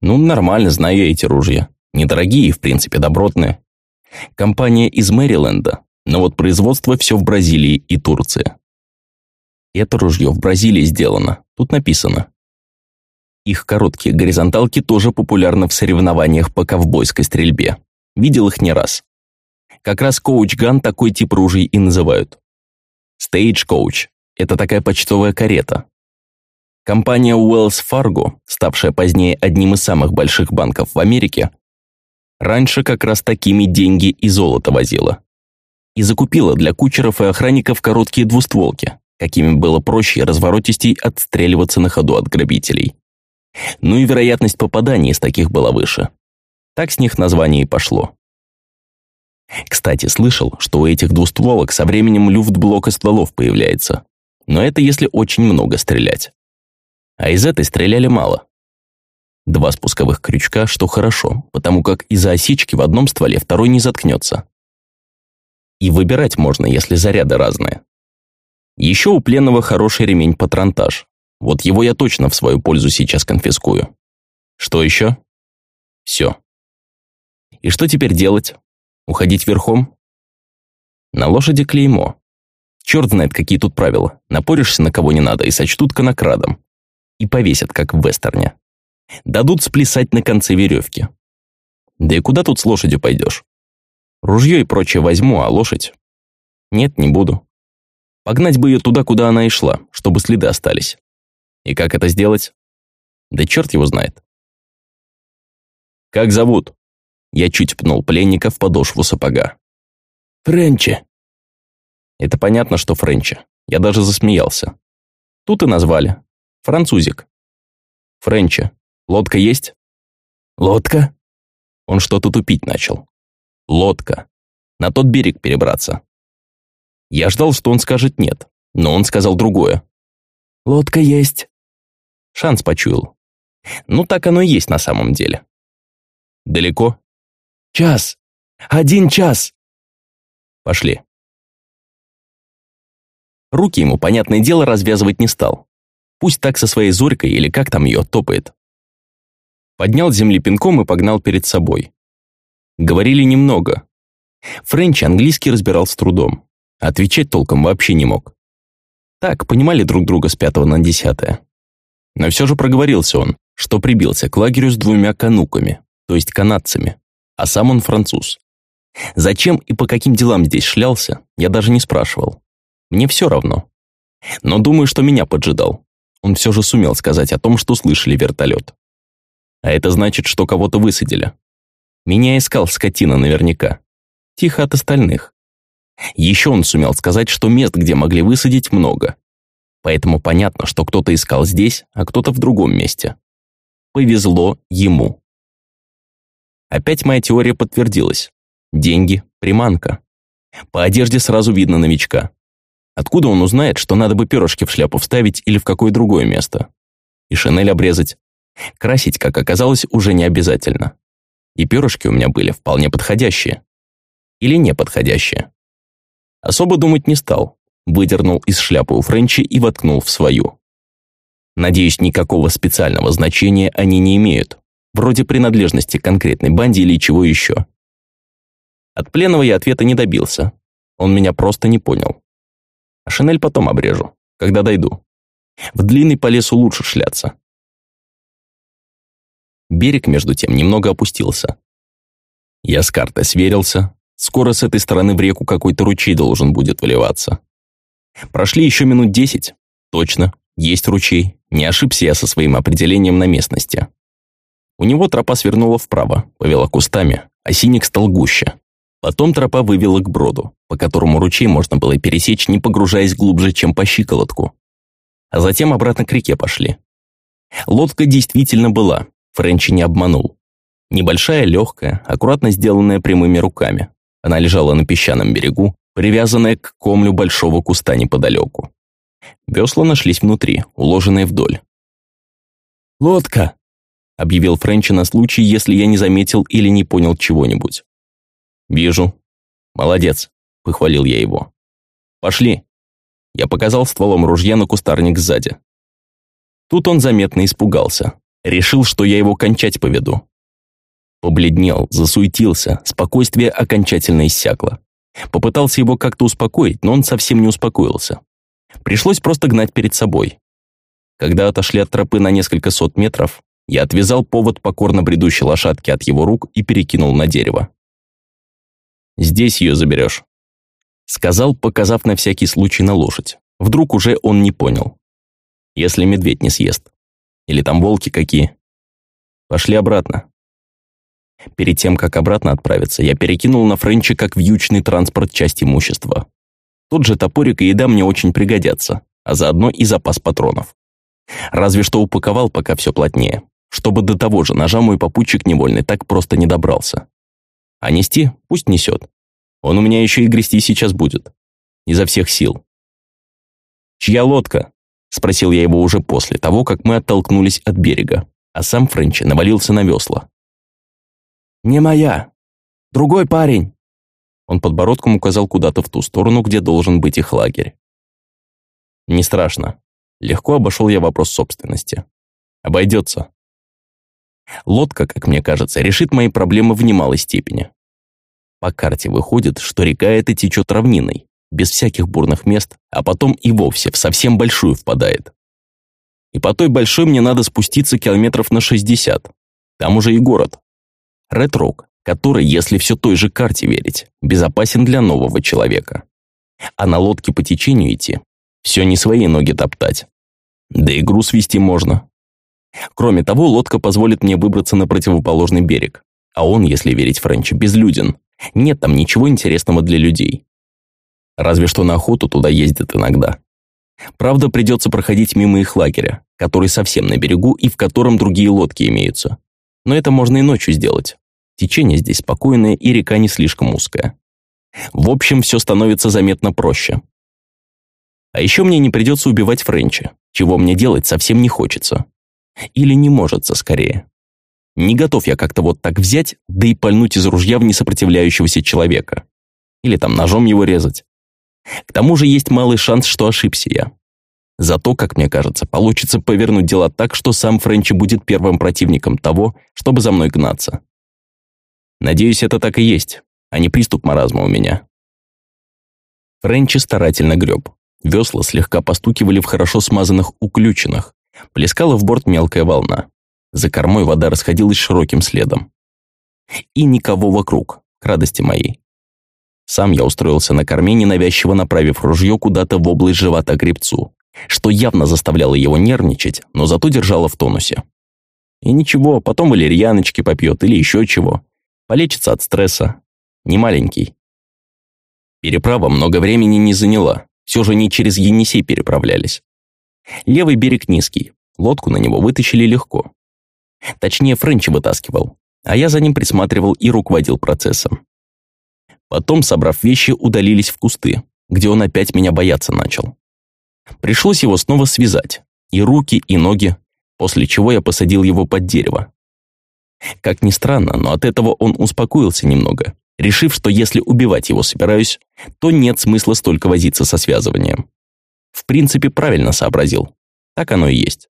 Ну, нормально, знаю я эти ружья. Недорогие, в принципе, добротные. Компания из Мэриленда, но вот производство все в Бразилии и Турции. Это ружье в Бразилии сделано, тут написано. Их короткие горизонталки тоже популярны в соревнованиях по ковбойской стрельбе. Видел их не раз. Как раз coach gun такой тип ружей и называют. Stagecoach – это такая почтовая карета. Компания Wells Fargo, ставшая позднее одним из самых больших банков в Америке, раньше как раз такими деньги и золото возила. И закупила для кучеров и охранников короткие двустволки, какими было проще разворотистей отстреливаться на ходу от грабителей. Ну и вероятность попадания из таких была выше. Так с них название и пошло. Кстати, слышал, что у этих двустволок со временем люфт блока стволов появляется. Но это если очень много стрелять. А из этой стреляли мало. Два спусковых крючка, что хорошо, потому как из-за осечки в одном стволе второй не заткнется. И выбирать можно, если заряды разные. Еще у пленного хороший ремень-патронтаж. Вот его я точно в свою пользу сейчас конфискую. Что еще? Все. И что теперь делать? Уходить верхом? На лошади клеймо. Черт знает, какие тут правила. Напоришься на кого не надо и сочтут конокрадом. И повесят, как в вестерне. Дадут сплясать на конце веревки. Да и куда тут с лошадью пойдешь? Ружье и прочее возьму, а лошадь? Нет, не буду. Погнать бы ее туда, куда она и шла, чтобы следы остались. И как это сделать? Да черт его знает. «Как зовут?» Я чуть пнул пленника в подошву сапога. «Френчи». Это понятно, что Френчи. Я даже засмеялся. Тут и назвали. Французик. Френчи. Лодка есть? Лодка? Он что-то тупить начал. Лодка. На тот берег перебраться. Я ждал, что он скажет нет, но он сказал другое. Лодка есть. Шанс почуял. Ну, так оно и есть на самом деле. Далеко? Час. Один час. Пошли. Руки ему, понятное дело, развязывать не стал. Пусть так со своей Зорькой или как там ее топает. Поднял земли пинком и погнал перед собой. Говорили немного. Френч английский разбирал с трудом. Отвечать толком вообще не мог. Так, понимали друг друга с пятого на десятое. Но все же проговорился он, что прибился к лагерю с двумя кануками, то есть канадцами, а сам он француз. Зачем и по каким делам здесь шлялся, я даже не спрашивал. Мне все равно. Но думаю, что меня поджидал. Он все же сумел сказать о том, что слышали вертолет. А это значит, что кого-то высадили. Меня искал скотина наверняка. Тихо от остальных. Еще он сумел сказать, что мест, где могли высадить, много. Поэтому понятно, что кто-то искал здесь, а кто-то в другом месте. Повезло ему. Опять моя теория подтвердилась. Деньги – приманка. По одежде сразу видно новичка. Откуда он узнает, что надо бы перышки в шляпу вставить или в какое другое место? И шинель обрезать. Красить, как оказалось, уже не обязательно. И перышки у меня были вполне подходящие. Или неподходящие. Особо думать не стал выдернул из шляпы у Френчи и воткнул в свою. Надеюсь, никакого специального значения они не имеют, вроде принадлежности к конкретной банде или чего еще. От пленного я ответа не добился. Он меня просто не понял. А шинель потом обрежу, когда дойду. В длинный по лесу лучше шляться. Берег, между тем, немного опустился. Я с картой сверился. Скоро с этой стороны в реку какой-то ручей должен будет выливаться. Прошли еще минут десять. Точно, есть ручей. Не ошибся я со своим определением на местности. У него тропа свернула вправо, повела кустами, а синик стал гуще. Потом тропа вывела к броду, по которому ручей можно было пересечь, не погружаясь глубже, чем по щиколотку. А затем обратно к реке пошли. Лодка действительно была, Френчи не обманул. Небольшая, легкая, аккуратно сделанная прямыми руками. Она лежала на песчаном берегу, привязанная к комлю большого куста неподалеку. Весла нашлись внутри, уложенные вдоль. «Лодка!» — объявил Френчи на случай, если я не заметил или не понял чего-нибудь. «Вижу. Молодец», — похвалил я его. «Пошли». Я показал стволом ружья на кустарник сзади. Тут он заметно испугался. Решил, что я его кончать поведу. Побледнел, засуетился, спокойствие окончательно иссякло. Попытался его как-то успокоить, но он совсем не успокоился. Пришлось просто гнать перед собой. Когда отошли от тропы на несколько сот метров, я отвязал повод покорно бредущей лошадки от его рук и перекинул на дерево. «Здесь ее заберешь», — сказал, показав на всякий случай на лошадь. Вдруг уже он не понял. «Если медведь не съест. Или там волки какие. Пошли обратно». Перед тем, как обратно отправиться, я перекинул на Френча как вьючный транспорт часть имущества. Тот же топорик и еда мне очень пригодятся, а заодно и запас патронов. Разве что упаковал пока все плотнее, чтобы до того же ножа мой попутчик невольный так просто не добрался. А нести пусть несет. Он у меня еще и грести сейчас будет. Изо всех сил. «Чья лодка?» – спросил я его уже после того, как мы оттолкнулись от берега, а сам Френчи навалился на весла. «Не моя. Другой парень». Он подбородком указал куда-то в ту сторону, где должен быть их лагерь. «Не страшно. Легко обошел я вопрос собственности. Обойдется. Лодка, как мне кажется, решит мои проблемы в немалой степени. По карте выходит, что река эта течет равниной, без всяких бурных мест, а потом и вовсе в совсем большую впадает. И по той большой мне надо спуститься километров на 60. Там уже и город. Ретрок, который, если все той же карте верить, безопасен для нового человека. А на лодке по течению идти, все не свои ноги топтать. Да и груз вести можно. Кроме того, лодка позволит мне выбраться на противоположный берег. А он, если верить Френчу, безлюден. Нет там ничего интересного для людей. Разве что на охоту туда ездят иногда. Правда, придется проходить мимо их лагеря, который совсем на берегу и в котором другие лодки имеются. Но это можно и ночью сделать. Течение здесь спокойное и река не слишком узкая. В общем, все становится заметно проще. А еще мне не придется убивать Френча, чего мне делать совсем не хочется. Или не может скорее. Не готов я как-то вот так взять, да и пальнуть из ружья в несопротивляющегося человека. Или там ножом его резать. К тому же есть малый шанс, что ошибся я. Зато, как мне кажется, получится повернуть дела так, что сам Френчи будет первым противником того, чтобы за мной гнаться. Надеюсь, это так и есть, а не приступ маразма у меня. Френчи старательно греб. Весла слегка постукивали в хорошо смазанных уключенных. Плескала в борт мелкая волна. За кормой вода расходилась широким следом. И никого вокруг, к радости моей. Сам я устроился на корме, ненавязчиво направив ружье куда-то в область живота гребцу, что явно заставляло его нервничать, но зато держало в тонусе. И ничего, потом валерьяночки попьет или еще чего. Полечится от стресса. Не маленький. Переправа много времени не заняла. Все же не через Енисей переправлялись. Левый берег низкий. Лодку на него вытащили легко. Точнее, Френч вытаскивал, а я за ним присматривал и руководил процессом. Потом, собрав вещи, удалились в кусты, где он опять меня бояться начал. Пришлось его снова связать, и руки, и ноги, после чего я посадил его под дерево. Как ни странно, но от этого он успокоился немного, решив, что если убивать его собираюсь, то нет смысла столько возиться со связыванием. В принципе, правильно сообразил. Так оно и есть.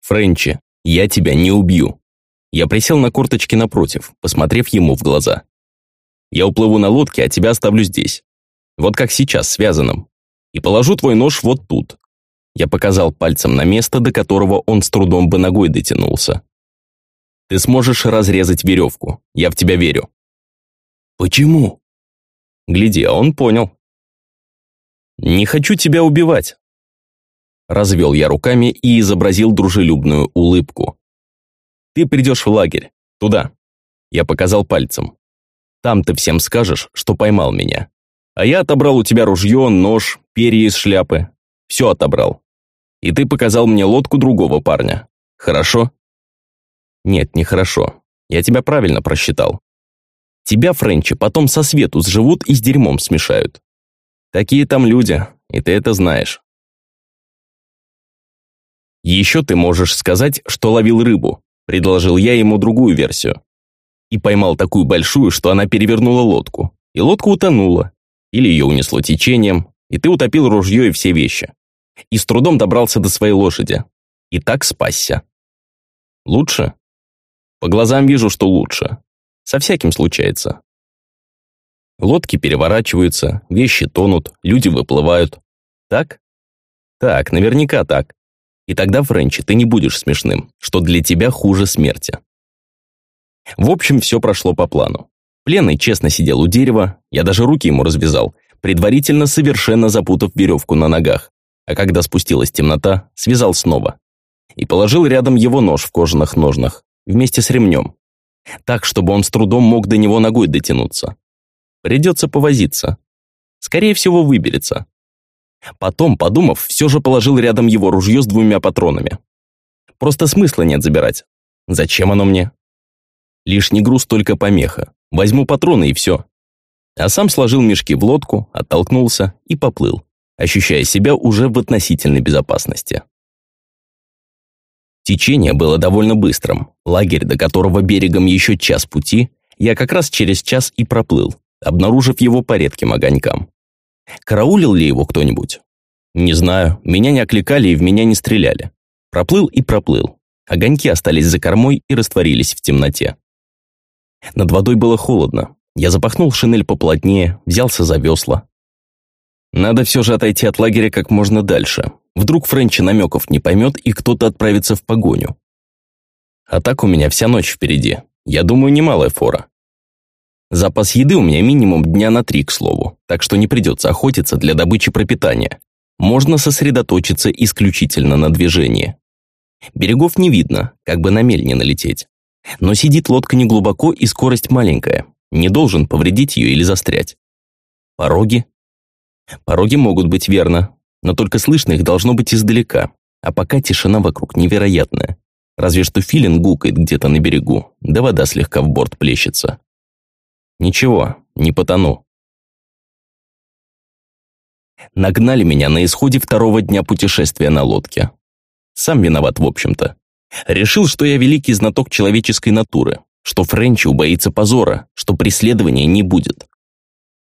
«Френчи, я тебя не убью». Я присел на корточки напротив, посмотрев ему в глаза. «Я уплыву на лодке, а тебя оставлю здесь. Вот как сейчас, связанным. И положу твой нож вот тут». Я показал пальцем на место, до которого он с трудом бы ногой дотянулся. Ты сможешь разрезать веревку. Я в тебя верю». «Почему?» Гляди, а он понял. «Не хочу тебя убивать». Развел я руками и изобразил дружелюбную улыбку. «Ты придешь в лагерь. Туда». Я показал пальцем. «Там ты всем скажешь, что поймал меня. А я отобрал у тебя ружье, нож, перья из шляпы. Все отобрал. И ты показал мне лодку другого парня. Хорошо?» «Нет, нехорошо. Я тебя правильно просчитал. Тебя, Френчи, потом со свету сживут и с дерьмом смешают. Такие там люди, и ты это знаешь. Еще ты можешь сказать, что ловил рыбу. Предложил я ему другую версию. И поймал такую большую, что она перевернула лодку. И лодка утонула. Или ее унесло течением, и ты утопил ружье и все вещи. И с трудом добрался до своей лошади. И так спасся. Лучше? По глазам вижу, что лучше. Со всяким случается. Лодки переворачиваются, вещи тонут, люди выплывают. Так? Так, наверняка так. И тогда, Френчи, ты не будешь смешным, что для тебя хуже смерти. В общем, все прошло по плану. Пленный честно сидел у дерева, я даже руки ему развязал, предварительно совершенно запутав веревку на ногах, а когда спустилась темнота, связал снова. И положил рядом его нож в кожаных ножнах, вместе с ремнем, так, чтобы он с трудом мог до него ногой дотянуться. Придется повозиться. Скорее всего, выберется. Потом, подумав, все же положил рядом его ружье с двумя патронами. Просто смысла нет забирать. Зачем оно мне? Лишний груз только помеха. Возьму патроны и все. А сам сложил мешки в лодку, оттолкнулся и поплыл, ощущая себя уже в относительной безопасности. Течение было довольно быстрым. Лагерь, до которого берегом еще час пути, я как раз через час и проплыл, обнаружив его по редким огонькам. Караулил ли его кто-нибудь? Не знаю, меня не окликали и в меня не стреляли. Проплыл и проплыл. Огоньки остались за кормой и растворились в темноте. Над водой было холодно. Я запахнул шинель поплотнее, взялся за весла. Надо все же отойти от лагеря как можно дальше, Вдруг Френчи намеков не поймет, и кто-то отправится в погоню. А так у меня вся ночь впереди. Я думаю, немалая фора. Запас еды у меня минимум дня на три, к слову, так что не придется охотиться для добычи пропитания. Можно сосредоточиться исключительно на движении. Берегов не видно, как бы на мель не налететь. Но сидит лодка неглубоко и скорость маленькая. Не должен повредить ее или застрять. Пороги? Пороги могут быть верно, но только слышно их должно быть издалека, а пока тишина вокруг невероятная. Разве что филин гукает где-то на берегу, да вода слегка в борт плещется. Ничего, не потону. Нагнали меня на исходе второго дня путешествия на лодке. Сам виноват, в общем-то. Решил, что я великий знаток человеческой натуры, что Френчи убоится позора, что преследования не будет.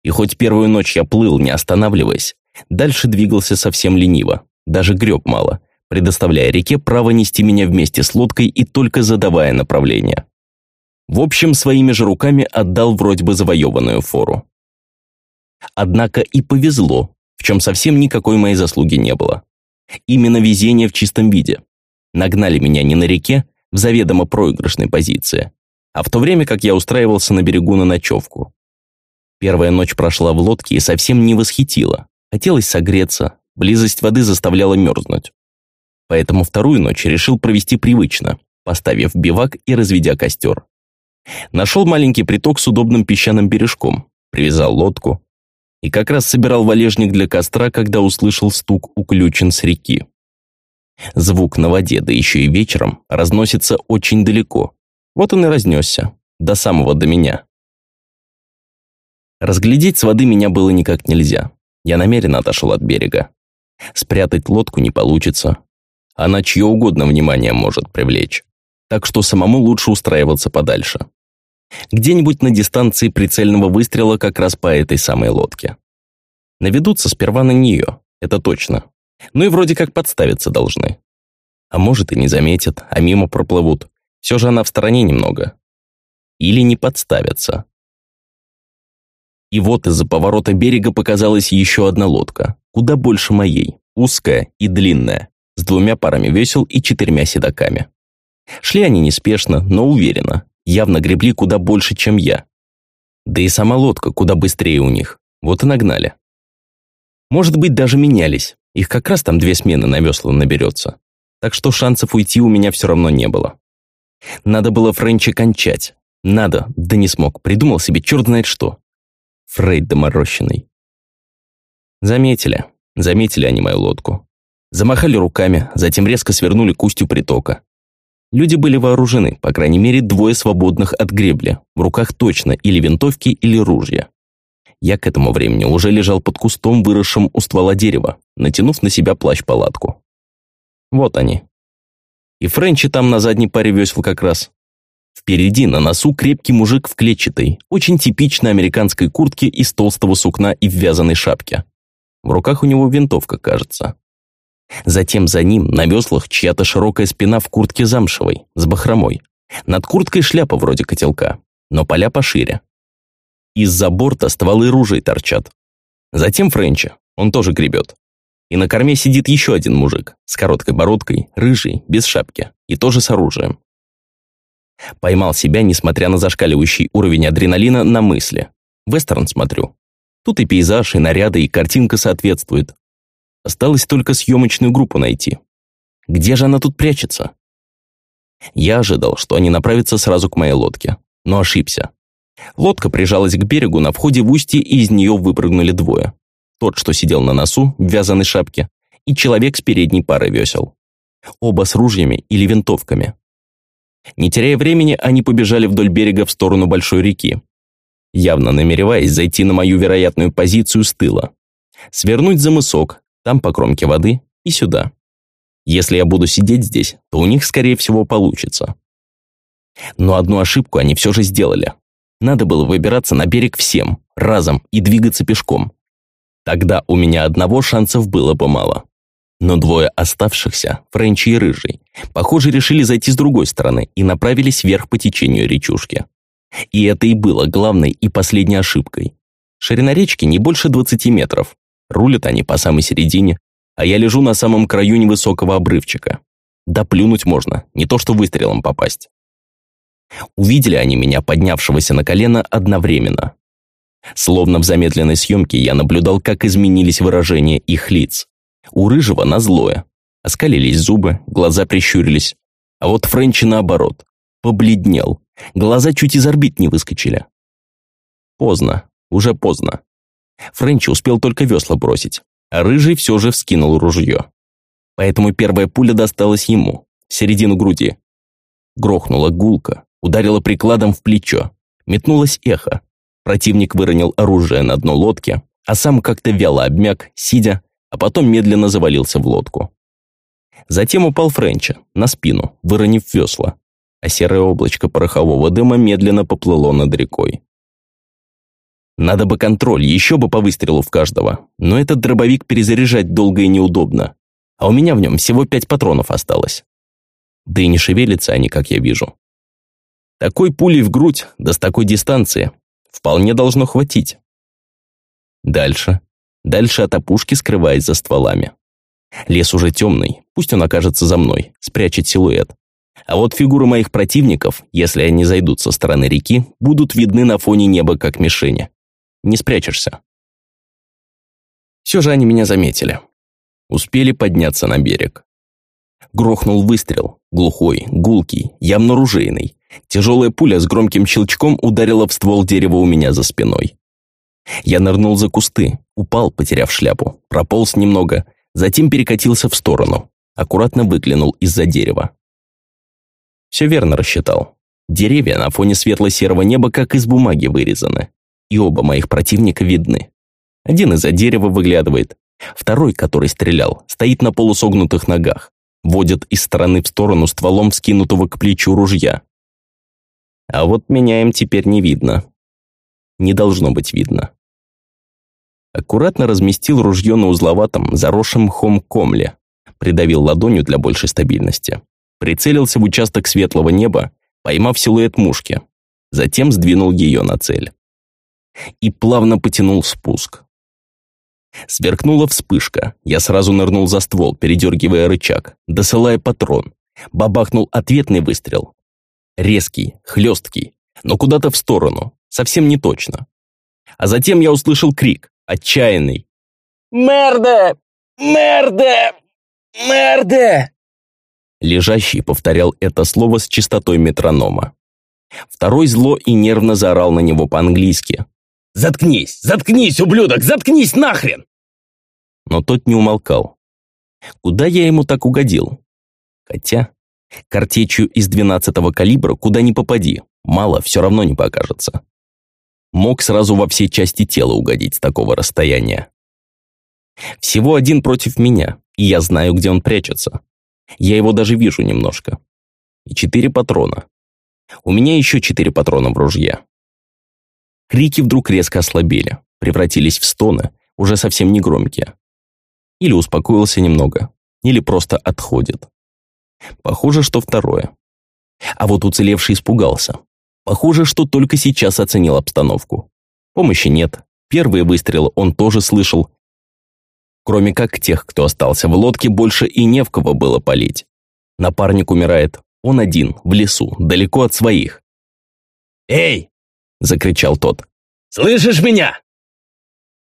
И хоть первую ночь я плыл, не останавливаясь, Дальше двигался совсем лениво, даже греб мало, предоставляя реке право нести меня вместе с лодкой и только задавая направление. В общем, своими же руками отдал вроде бы завоеванную фору. Однако и повезло, в чем совсем никакой моей заслуги не было. Именно везение в чистом виде. Нагнали меня не на реке, в заведомо проигрышной позиции, а в то время как я устраивался на берегу на ночевку. Первая ночь прошла в лодке и совсем не восхитила. Хотелось согреться, близость воды заставляла мерзнуть. Поэтому вторую ночь решил провести привычно, поставив бивак и разведя костер. Нашел маленький приток с удобным песчаным бережком, привязал лодку и как раз собирал валежник для костра, когда услышал стук уключен с реки. Звук на воде, да еще и вечером, разносится очень далеко. Вот он и разнесся, до самого до меня. Разглядеть с воды меня было никак нельзя. Я намеренно отошел от берега. Спрятать лодку не получится. Она чье угодно внимание может привлечь. Так что самому лучше устраиваться подальше. Где-нибудь на дистанции прицельного выстрела как раз по этой самой лодке. Наведутся сперва на нее, это точно. Ну и вроде как подставиться должны. А может и не заметят, а мимо проплывут. Все же она в стороне немного. Или не подставятся. И вот из-за поворота берега показалась еще одна лодка, куда больше моей, узкая и длинная, с двумя парами весел и четырьмя седаками. Шли они неспешно, но уверенно, явно гребли куда больше, чем я. Да и сама лодка куда быстрее у них, вот и нагнали. Может быть, даже менялись, их как раз там две смены на весла наберется. Так что шансов уйти у меня все равно не было. Надо было Френча кончать. Надо, да не смог, придумал себе черт знает что. Фрейд доморощенный. Заметили, заметили они мою лодку. Замахали руками, затем резко свернули к устью притока. Люди были вооружены, по крайней мере, двое свободных от гребли, в руках точно или винтовки, или ружья. Я к этому времени уже лежал под кустом, выросшим у ствола дерева, натянув на себя плащ-палатку. Вот они. И Френчи там на задней паре весел как раз. Впереди на носу крепкий мужик в клетчатой, очень типичной американской куртке из толстого сукна и в вязаной шапке. В руках у него винтовка, кажется. Затем за ним на веслах чья-то широкая спина в куртке замшевой, с бахромой. Над курткой шляпа вроде котелка, но поля пошире. Из-за борта стволы ружей торчат. Затем Френча, он тоже гребет. И на корме сидит еще один мужик, с короткой бородкой, рыжий, без шапки, и тоже с оружием. Поймал себя, несмотря на зашкаливающий уровень адреналина, на мысли. Вестерн смотрю. Тут и пейзаж, и наряды, и картинка соответствует. Осталось только съемочную группу найти. Где же она тут прячется? Я ожидал, что они направятся сразу к моей лодке, но ошибся. Лодка прижалась к берегу на входе в устье, и из нее выпрыгнули двое. Тот, что сидел на носу, в вязаной шапке, и человек с передней парой весел. Оба с ружьями или винтовками. Не теряя времени, они побежали вдоль берега в сторону большой реки, явно намереваясь зайти на мою вероятную позицию с тыла. Свернуть за мысок, там по кромке воды и сюда. Если я буду сидеть здесь, то у них, скорее всего, получится. Но одну ошибку они все же сделали. Надо было выбираться на берег всем, разом, и двигаться пешком. Тогда у меня одного шансов было бы мало. Но двое оставшихся, Френчи и Рыжий, похоже, решили зайти с другой стороны и направились вверх по течению речушки. И это и было главной и последней ошибкой. Ширина речки не больше 20 метров. Рулят они по самой середине, а я лежу на самом краю невысокого обрывчика. Да плюнуть можно, не то что выстрелом попасть. Увидели они меня, поднявшегося на колено, одновременно. Словно в замедленной съемке я наблюдал, как изменились выражения их лиц. У Рыжего на злое. Оскалились зубы, глаза прищурились. А вот Френчи наоборот. Побледнел. Глаза чуть из орбит не выскочили. Поздно. Уже поздно. Френчи успел только весла бросить, а Рыжий все же вскинул ружье. Поэтому первая пуля досталась ему, в середину груди. Грохнула гулка, ударила прикладом в плечо. Метнулось эхо. Противник выронил оружие на дно лодки, а сам как-то вяло обмяк, сидя, а потом медленно завалился в лодку. Затем упал Френча, на спину, выронив весла, а серое облачко порохового дыма медленно поплыло над рекой. Надо бы контроль, еще бы по выстрелу в каждого, но этот дробовик перезаряжать долго и неудобно, а у меня в нем всего пять патронов осталось. Да и не шевелятся они, как я вижу. Такой пулей в грудь, да с такой дистанции, вполне должно хватить. Дальше. Дальше от опушки скрываясь за стволами. Лес уже темный, пусть он окажется за мной, спрячет силуэт. А вот фигуры моих противников, если они зайдут со стороны реки, будут видны на фоне неба как мишени. Не спрячешься. Все же они меня заметили. Успели подняться на берег. Грохнул выстрел, глухой, гулкий, явно ружейный. Тяжелая пуля с громким щелчком ударила в ствол дерева у меня за спиной. Я нырнул за кусты, упал, потеряв шляпу, прополз немного, затем перекатился в сторону, аккуратно выглянул из-за дерева. Все верно рассчитал. Деревья на фоне светло-серого неба как из бумаги вырезаны. И оба моих противника видны. Один из-за дерева выглядывает, второй, который стрелял, стоит на полусогнутых ногах, водит из стороны в сторону стволом скинутого к плечу ружья. А вот меня им теперь не видно. Не должно быть видно. Аккуратно разместил ружье на узловатом, заросшем мхом комле, придавил ладонью для большей стабильности. Прицелился в участок светлого неба, поймав силуэт мушки. Затем сдвинул ее на цель. И плавно потянул спуск. Сверкнула вспышка. Я сразу нырнул за ствол, передергивая рычаг, досылая патрон. Бабахнул ответный выстрел. Резкий, хлесткий, но куда-то в сторону, совсем не точно. А затем я услышал крик, отчаянный. «Мерде! Мерде! Мерде!» Лежащий повторял это слово с частотой метронома. Второй зло и нервно заорал на него по-английски. «Заткнись! Заткнись, ублюдок! Заткнись нахрен!» Но тот не умолкал. Куда я ему так угодил? Хотя, картечью из 12-го калибра куда ни попади, мало все равно не покажется. Мог сразу во все части тела угодить с такого расстояния. Всего один против меня, и я знаю, где он прячется. Я его даже вижу немножко. И четыре патрона. У меня еще четыре патрона в ружье. Крики вдруг резко ослабели, превратились в стоны, уже совсем не громкие. Или успокоился немного, или просто отходит. Похоже, что второе. А вот уцелевший испугался. Похоже, что только сейчас оценил обстановку. Помощи нет. Первые выстрелы он тоже слышал. Кроме как тех, кто остался в лодке, больше и не в кого было палить. Напарник умирает. Он один, в лесу, далеко от своих. «Эй!» – закричал тот. «Слышишь меня?»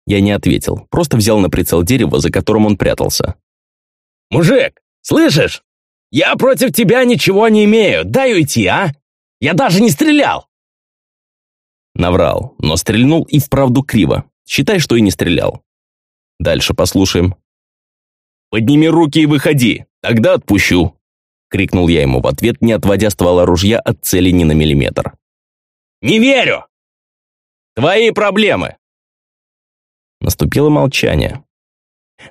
Я не ответил, просто взял на прицел дерево, за которым он прятался. «Мужик, слышишь? Я против тебя ничего не имею, дай уйти, а? Я даже не стрелял!» Наврал, но стрельнул и вправду криво. Считай, что и не стрелял. Дальше послушаем. «Подними руки и выходи, тогда отпущу!» Крикнул я ему в ответ, не отводя ствола ружья от цели ни на миллиметр. «Не верю!» «Твои проблемы!» Наступило молчание.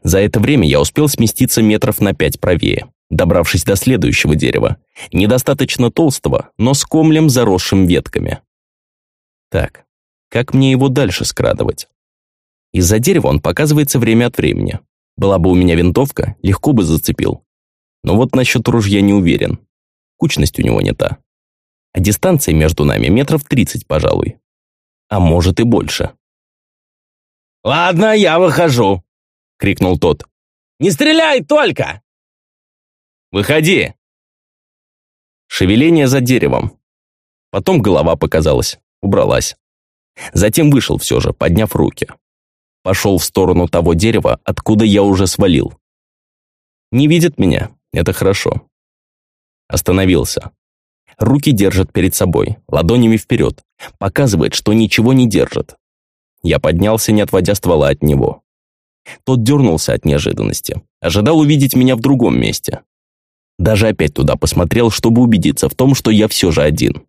За это время я успел сместиться метров на пять правее, добравшись до следующего дерева, недостаточно толстого, но с комлем, заросшим ветками. Так, как мне его дальше скрадывать? Из-за дерева он показывается время от времени. Была бы у меня винтовка, легко бы зацепил. Но вот насчет ружья не уверен. Кучность у него не та. А дистанция между нами метров тридцать, пожалуй. А может и больше. «Ладно, я выхожу!» — крикнул тот. «Не стреляй только!» «Выходи!» Шевеление за деревом. Потом голова показалась, убралась. Затем вышел все же, подняв руки. Пошел в сторону того дерева, откуда я уже свалил. Не видит меня, это хорошо. Остановился. Руки держат перед собой, ладонями вперед. Показывает, что ничего не держит. Я поднялся, не отводя ствола от него. Тот дернулся от неожиданности. Ожидал увидеть меня в другом месте. Даже опять туда посмотрел, чтобы убедиться в том, что я все же один.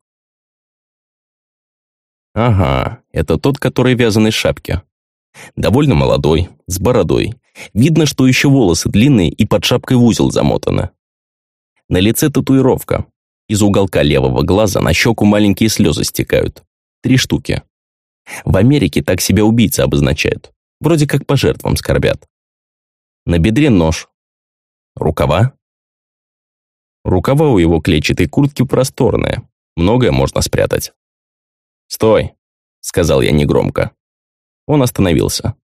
Ага, это тот, который в вязаной шапке. Довольно молодой, с бородой. Видно, что еще волосы длинные и под шапкой в узел замотаны. На лице татуировка. Из уголка левого глаза на щеку маленькие слезы стекают. Три штуки. В Америке так себя убийцы обозначают. Вроде как по жертвам скорбят. На бедре нож. Рукава? Рукава у его клетчатой куртки просторные. Многое можно спрятать. «Стой!» — сказал я негромко. Он остановился.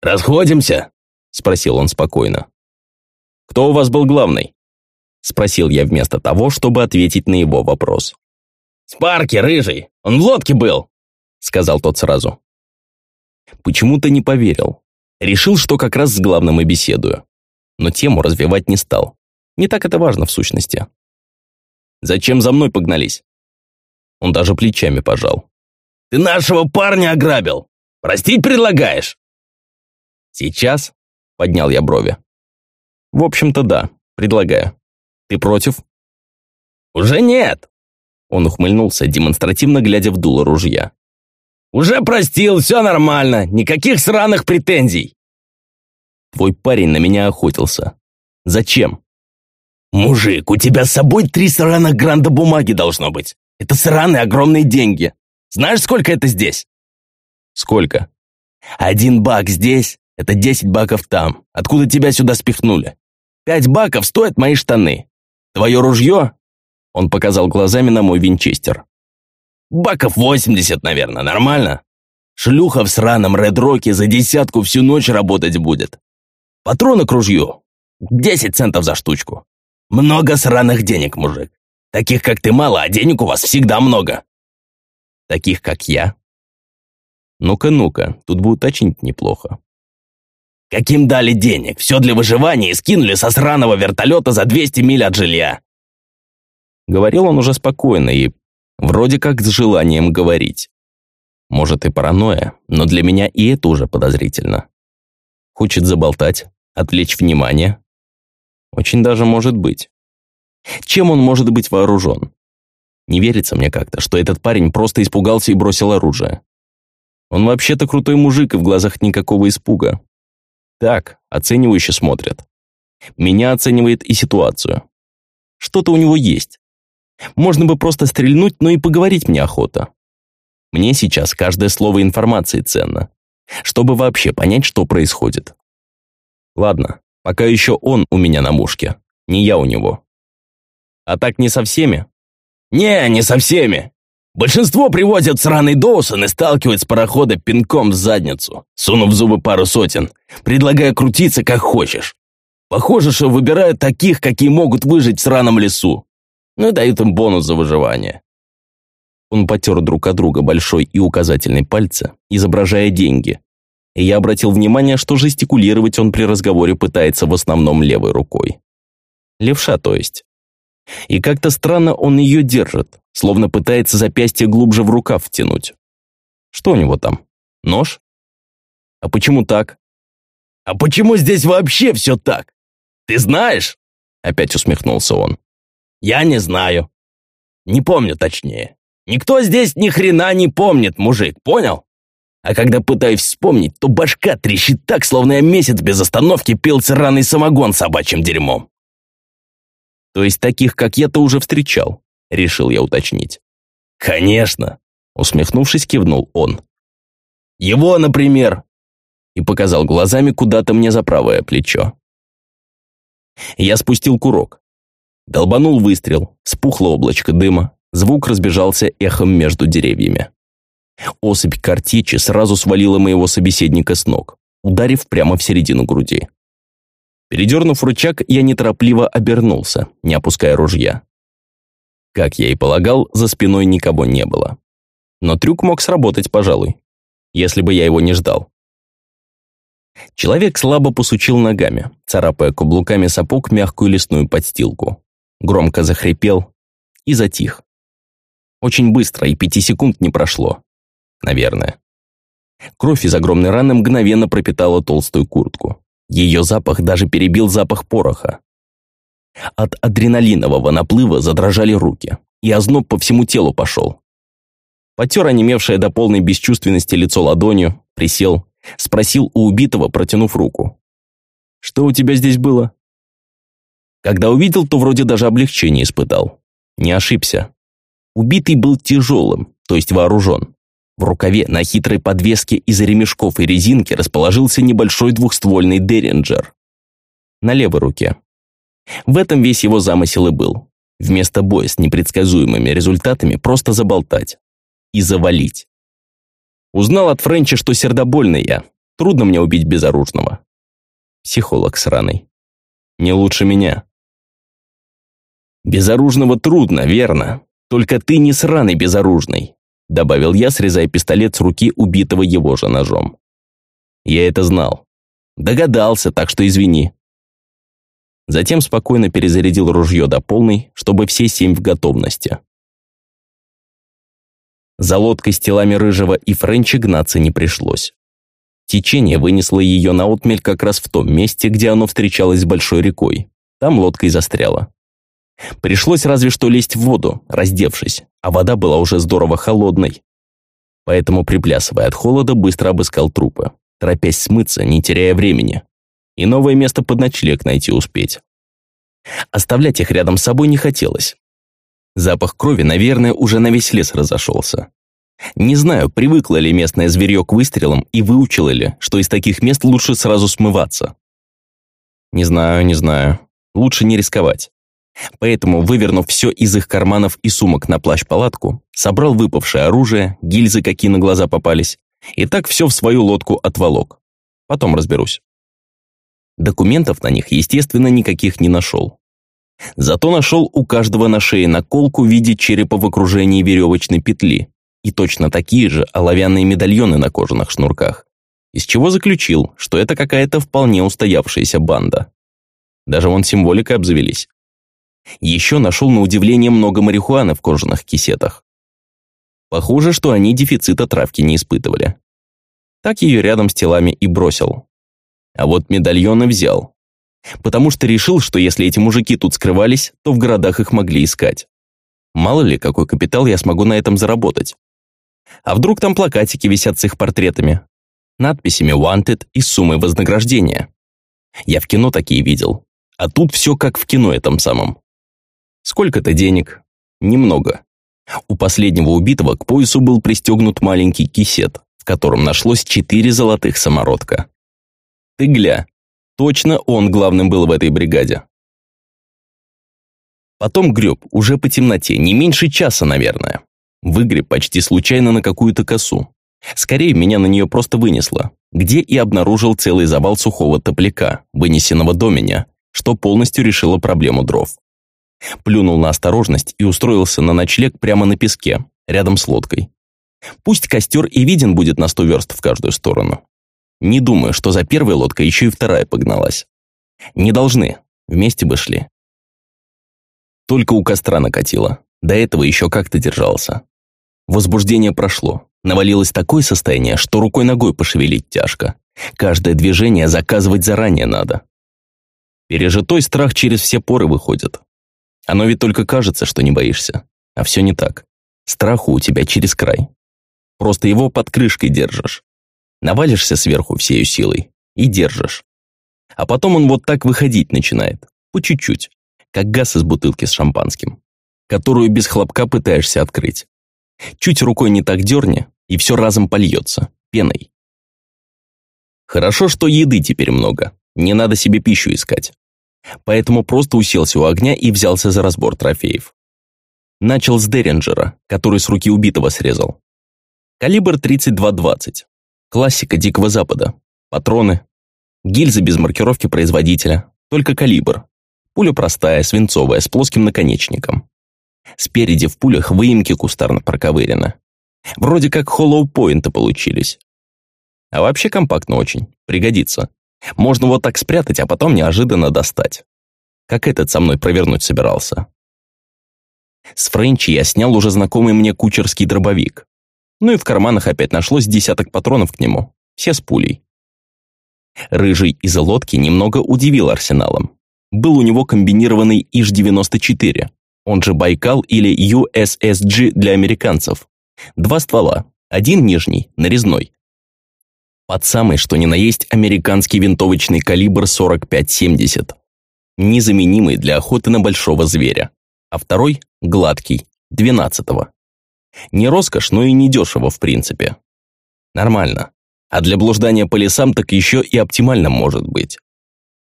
«Расходимся?» — спросил он спокойно. «Кто у вас был главный?» — спросил я вместо того, чтобы ответить на его вопрос. «Спарки, рыжий! Он в лодке был!» сказал тот сразу. Почему-то не поверил. Решил, что как раз с главным и беседую. Но тему развивать не стал. Не так это важно в сущности. Зачем за мной погнались? Он даже плечами пожал. Ты нашего парня ограбил. Простить предлагаешь? Сейчас? Поднял я брови. В общем-то, да, предлагаю. Ты против? Уже нет. Он ухмыльнулся, демонстративно глядя в дуло ружья. «Уже простил, все нормально, никаких сраных претензий!» «Твой парень на меня охотился. Зачем?» «Мужик, у тебя с собой три сраных гранда бумаги должно быть. Это сраные огромные деньги. Знаешь, сколько это здесь?» «Сколько?» «Один бак здесь, это десять баков там. Откуда тебя сюда спихнули? Пять баков стоят мои штаны. Твое ружье?» Он показал глазами на мой винчестер. Баков 80, наверное, нормально? Шлюха в сраном Ред-Роке за десятку всю ночь работать будет. Патроны к ружью. 10 центов за штучку. Много сраных денег, мужик. Таких, как ты, мало, а денег у вас всегда много. Таких, как я? Ну-ка, ну-ка, тут бы уточнить неплохо. Каким дали денег? Все для выживания и скинули со сраного вертолета за 200 миль от жилья. Говорил он уже спокойно и вроде как с желанием говорить. Может и паранойя, но для меня и это уже подозрительно. Хочет заболтать, отвлечь внимание. Очень даже может быть. Чем он может быть вооружен? Не верится мне как-то, что этот парень просто испугался и бросил оружие. Он вообще-то крутой мужик, и в глазах никакого испуга. Так, оценивающе смотрят. Меня оценивает и ситуацию. Что-то у него есть. Можно бы просто стрельнуть, но и поговорить мне охота. Мне сейчас каждое слово информации ценно, чтобы вообще понять, что происходит. Ладно, пока еще он у меня на мушке, не я у него. А так не со всеми? Не, не со всеми. Большинство привозят сраный Доусон и сталкивают с парохода пинком в задницу, сунув зубы пару сотен, предлагая крутиться как хочешь. Похоже, что выбирают таких, какие могут выжить в сраном лесу. Ну и дают им бонус за выживание. Он потер друг от друга большой и указательный пальцы, изображая деньги. И я обратил внимание, что жестикулировать он при разговоре пытается в основном левой рукой. Левша, то есть. И как-то странно он ее держит, словно пытается запястье глубже в рукав втянуть. Что у него там? Нож? А почему так? А почему здесь вообще все так? Ты знаешь? Опять усмехнулся он. Я не знаю. Не помню точнее. Никто здесь ни хрена не помнит, мужик, понял? А когда пытаюсь вспомнить, то башка трещит так, словно я месяц без остановки пил сраный самогон собачьим дерьмом. То есть таких, как я, ты уже встречал, решил я уточнить. Конечно, усмехнувшись, кивнул он. Его, например, и показал глазами куда-то мне за правое плечо. Я спустил курок. Долбанул выстрел, спухло облачко дыма, звук разбежался эхом между деревьями. Особь картечи сразу свалила моего собеседника с ног, ударив прямо в середину груди. Передернув рычаг, я неторопливо обернулся, не опуская ружья. Как я и полагал, за спиной никого не было. Но трюк мог сработать, пожалуй, если бы я его не ждал. Человек слабо посучил ногами, царапая каблуками сапог мягкую лесную подстилку. Громко захрипел и затих. Очень быстро, и пяти секунд не прошло. Наверное. Кровь из огромной раны мгновенно пропитала толстую куртку. Ее запах даже перебил запах пороха. От адреналинового наплыва задрожали руки, и озноб по всему телу пошел. Потер онемевшее до полной бесчувственности лицо ладонью, присел, спросил у убитого, протянув руку. «Что у тебя здесь было?» Когда увидел, то вроде даже облегчение испытал. Не ошибся. Убитый был тяжелым, то есть вооружен. В рукаве на хитрой подвеске из ремешков и резинки расположился небольшой двухствольный Деринджер. На левой руке. В этом весь его замысел и был. Вместо боя с непредсказуемыми результатами просто заболтать. И завалить. Узнал от Френча, что сердобольный я. Трудно мне убить безоружного. Психолог сраный. Не лучше меня. Безоружного трудно, верно. Только ты не сраный безоружный добавил я, срезая пистолет с руки убитого его же ножом. Я это знал. Догадался, так что извини. Затем спокойно перезарядил ружье до полной, чтобы все семь в готовности. За лодкой с телами Рыжего и Френча гнаться не пришлось. Течение вынесло ее на отмель как раз в том месте, где оно встречалось с большой рекой. Там лодка и застряла. Пришлось разве что лезть в воду, раздевшись, а вода была уже здорово холодной. Поэтому, приплясывая от холода, быстро обыскал трупы, торопясь смыться, не теряя времени. И новое место под ночлег найти успеть. Оставлять их рядом с собой не хотелось. Запах крови, наверное, уже на весь лес разошелся. Не знаю, привыкло ли местное зверье к выстрелам и выучило ли, что из таких мест лучше сразу смываться. Не знаю, не знаю. Лучше не рисковать. Поэтому, вывернув все из их карманов и сумок на плащ-палатку, собрал выпавшее оружие, гильзы, какие на глаза попались, и так все в свою лодку отволок. Потом разберусь. Документов на них, естественно, никаких не нашел. Зато нашел у каждого на шее наколку в виде черепа в окружении веревочной петли и точно такие же оловянные медальоны на кожаных шнурках, из чего заключил, что это какая-то вполне устоявшаяся банда. Даже вон символикой обзавелись. Еще нашел на удивление много марихуаны в кожаных кисетах. Похоже, что они дефицита травки не испытывали. Так ее рядом с телами и бросил. А вот медальоны взял. Потому что решил, что если эти мужики тут скрывались, то в городах их могли искать. Мало ли, какой капитал я смогу на этом заработать. А вдруг там плакатики висят с их портретами, надписями «Wanted» и суммой вознаграждения. Я в кино такие видел. А тут все как в кино этом самом. Сколько-то денег? Немного. У последнего убитого к поясу был пристегнут маленький кисет, в котором нашлось четыре золотых самородка. Ты гля, точно он главным был в этой бригаде. Потом греб, уже по темноте, не меньше часа, наверное. Выгреб почти случайно на какую-то косу. Скорее, меня на нее просто вынесло, где и обнаружил целый завал сухого топляка, вынесенного до меня, что полностью решило проблему дров. Плюнул на осторожность и устроился на ночлег прямо на песке, рядом с лодкой. Пусть костер и виден будет на сто верст в каждую сторону. Не думаю, что за первой лодкой еще и вторая погналась. Не должны, вместе бы шли. Только у костра накатило, до этого еще как-то держался. Возбуждение прошло, навалилось такое состояние, что рукой-ногой пошевелить тяжко. Каждое движение заказывать заранее надо. Пережитой страх через все поры выходит. Оно ведь только кажется, что не боишься. А все не так. Страху у тебя через край. Просто его под крышкой держишь. Навалишься сверху всею силой и держишь. А потом он вот так выходить начинает. По чуть-чуть. Как газ из бутылки с шампанским. Которую без хлопка пытаешься открыть. Чуть рукой не так дерни, и все разом польется. Пеной. Хорошо, что еды теперь много. Не надо себе пищу искать. Поэтому просто уселся у огня и взялся за разбор трофеев. Начал с Деринджера, который с руки убитого срезал. Калибр 32-20. Классика Дикого Запада. Патроны. Гильзы без маркировки производителя. Только калибр. Пуля простая, свинцовая, с плоским наконечником. Спереди в пулях выемки кустарно проковырены. Вроде как холлоу-поинты получились. А вообще компактно очень. Пригодится. Можно вот так спрятать, а потом неожиданно достать. Как этот со мной провернуть собирался. С Френчи я снял уже знакомый мне кучерский дробовик. Ну и в карманах опять нашлось десяток патронов к нему. Все с пулей. Рыжий из лодки немного удивил арсеналом. Был у него комбинированный ИЖ-94, он же Байкал или USSG для американцев. Два ствола, один нижний, нарезной, под самый, что ни на есть, американский винтовочный калибр 45-70. Незаменимый для охоты на большого зверя. А второй – гладкий, 12-го. Не роскошь, но и не дешево в принципе. Нормально. А для блуждания по лесам так еще и оптимально может быть.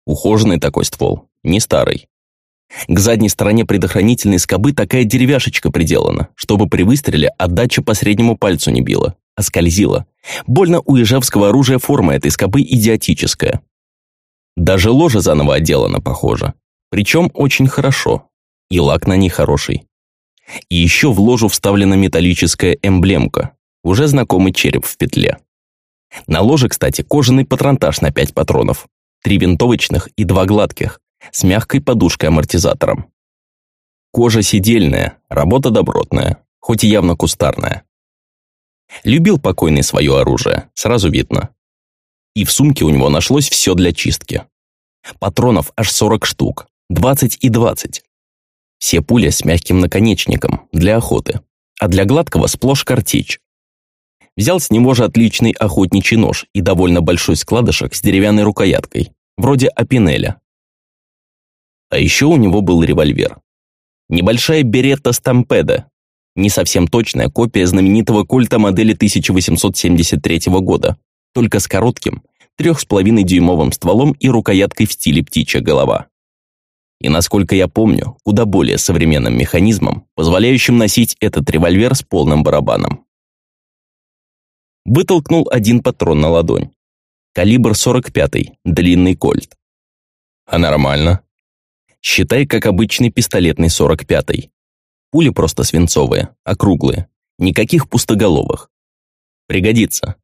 Ухоженный такой ствол, не старый. К задней стороне предохранительной скобы такая деревяшечка приделана, чтобы при выстреле отдача по среднему пальцу не била, а скользила. Больно у ижевского оружия форма этой скобы идиотическая. Даже ложа заново отделана, похоже. Причем очень хорошо. И лак на ней хороший. И еще в ложу вставлена металлическая эмблемка, уже знакомый череп в петле. На ложе, кстати, кожаный патронтаж на 5 патронов. Три винтовочных и два гладких, с мягкой подушкой-амортизатором. Кожа сидельная, работа добротная, хоть и явно кустарная. Любил покойный свое оружие, сразу видно. И в сумке у него нашлось все для чистки. Патронов аж 40 штук, 20 и 20. Все пули с мягким наконечником, для охоты, а для гладкого сплошь картечь. Взял с него же отличный охотничий нож и довольно большой складышек с деревянной рукояткой, вроде опинеля. А еще у него был револьвер. Небольшая беретта Стампеда, не совсем точная копия знаменитого кольта модели 1873 года, только с коротким, 3,5-дюймовым стволом и рукояткой в стиле птичья голова. И насколько я помню, куда более современным механизмом, позволяющим носить этот револьвер с полным барабаном. Вытолкнул один патрон на ладонь. Калибр 45 длинный кольт. А нормально. Считай, как обычный пистолетный 45-й. Пули просто свинцовые, округлые. Никаких пустоголовых. Пригодится.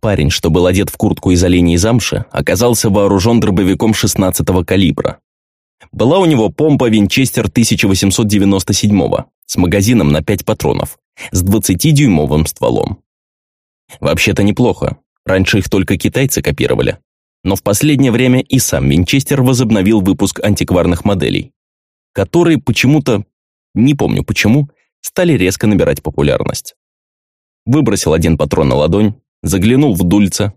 Парень, что был одет в куртку из оленей замши, оказался вооружен дробовиком 16-го калибра. Была у него помпа Винчестер 1897 с магазином на 5 патронов, с 20-дюймовым стволом. Вообще-то неплохо, раньше их только китайцы копировали. Но в последнее время и сам Винчестер возобновил выпуск антикварных моделей, которые почему-то, не помню почему, стали резко набирать популярность. Выбросил один патрон на ладонь, заглянул в дульце.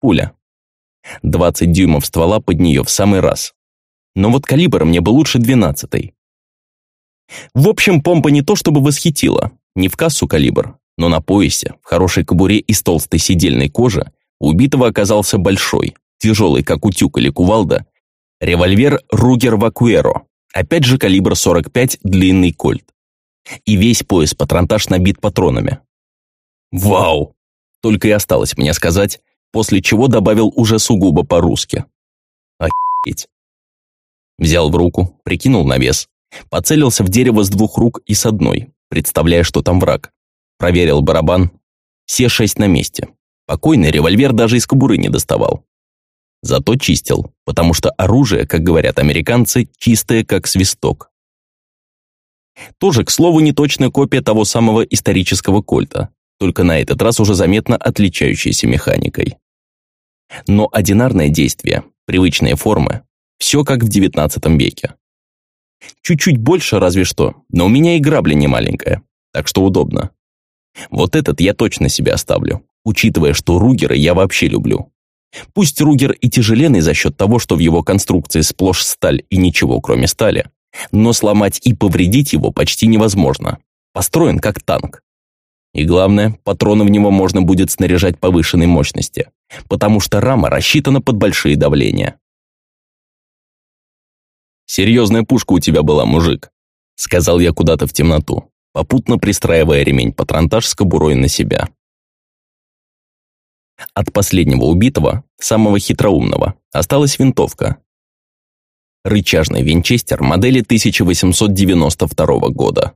Пуля. 20 дюймов ствола под нее в самый раз. Но вот калибр мне бы лучше 12 В общем, помпа не то чтобы восхитила, не в кассу калибр, но на поясе, в хорошей кобуре из толстой сидельной кожи, убитого оказался большой, тяжелый, как утюг или кувалда, револьвер Ругер Вакуэро, опять же калибр 45, длинный кольт. И весь пояс патронтаж набит патронами. Вау! Только и осталось мне сказать, после чего добавил уже сугубо по-русски. Охеть. Взял в руку, прикинул на вес. Поцелился в дерево с двух рук и с одной, представляя, что там враг. Проверил барабан. Все шесть на месте. Покойный револьвер даже из кобуры не доставал. Зато чистил, потому что оружие, как говорят американцы, чистое, как свисток. Тоже, к слову, неточная копия того самого исторического кольта, только на этот раз уже заметно отличающейся механикой. Но одинарное действие, привычные формы, все как в XIX веке. Чуть-чуть больше разве что, но у меня и грабли не маленькая, так что удобно. Вот этот я точно себе оставлю, учитывая, что Ругеры я вообще люблю. Пусть Ругер и тяжеленный за счет того, что в его конструкции сплошь сталь и ничего кроме стали, но сломать и повредить его почти невозможно. Построен как танк. И главное, патроны в него можно будет снаряжать повышенной мощности, потому что рама рассчитана под большие давления. «Серьезная пушка у тебя была, мужик», — сказал я куда-то в темноту, попутно пристраивая ремень патронтаж с кобурой на себя. От последнего убитого, самого хитроумного, осталась винтовка. Рычажный винчестер модели 1892 года.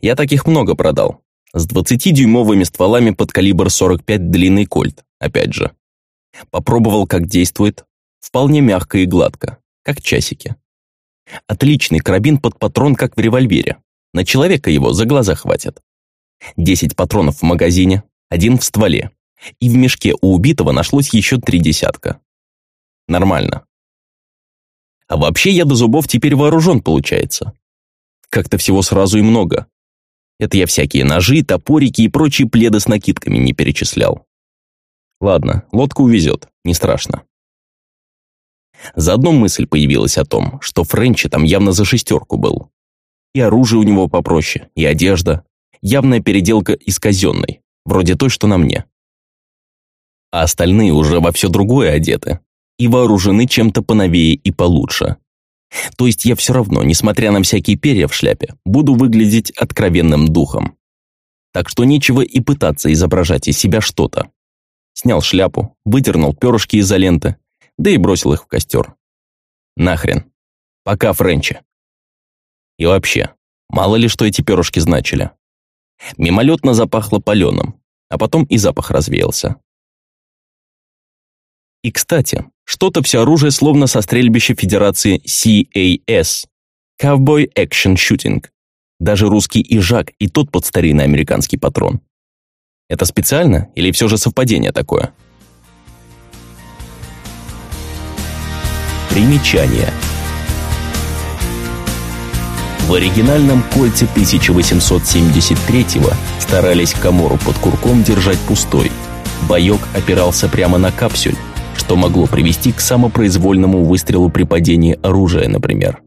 Я таких много продал, с 20-дюймовыми стволами под калибр 45 длинный кольт, опять же. Попробовал, как действует. Вполне мягко и гладко, как часики. Отличный карабин под патрон, как в револьвере. На человека его за глаза хватит. 10 патронов в магазине, один в стволе. И в мешке у убитого нашлось еще три десятка. Нормально. А вообще я до зубов теперь вооружен, получается. Как-то всего сразу и много. Это я всякие ножи, топорики и прочие пледы с накидками не перечислял. Ладно, лодка увезет, не страшно. Заодно мысль появилась о том, что Френчи там явно за шестерку был. И оружие у него попроще, и одежда. Явная переделка из казенной, вроде той, что на мне. А остальные уже во все другое одеты и вооружены чем-то поновее и получше. То есть я все равно, несмотря на всякие перья в шляпе, буду выглядеть откровенным духом. Так что нечего и пытаться изображать из себя что-то. Снял шляпу, выдернул перышки из ленты, да и бросил их в костер. Нахрен. Пока, Френчи. И вообще, мало ли что эти перышки значили. Мимолетно запахло паленым, а потом и запах развеялся. И, кстати, что-то все оружие словно со стрельбища Федерации CAS – Cowboy Action Shooting. Даже русский ижак и тот под старинный американский патрон. Это специально или все же совпадение такое? Примечание. В оригинальном кольце 1873-го старались комору под курком держать пустой. Боек опирался прямо на капсюль, что могло привести к самопроизвольному выстрелу при падении оружия, например.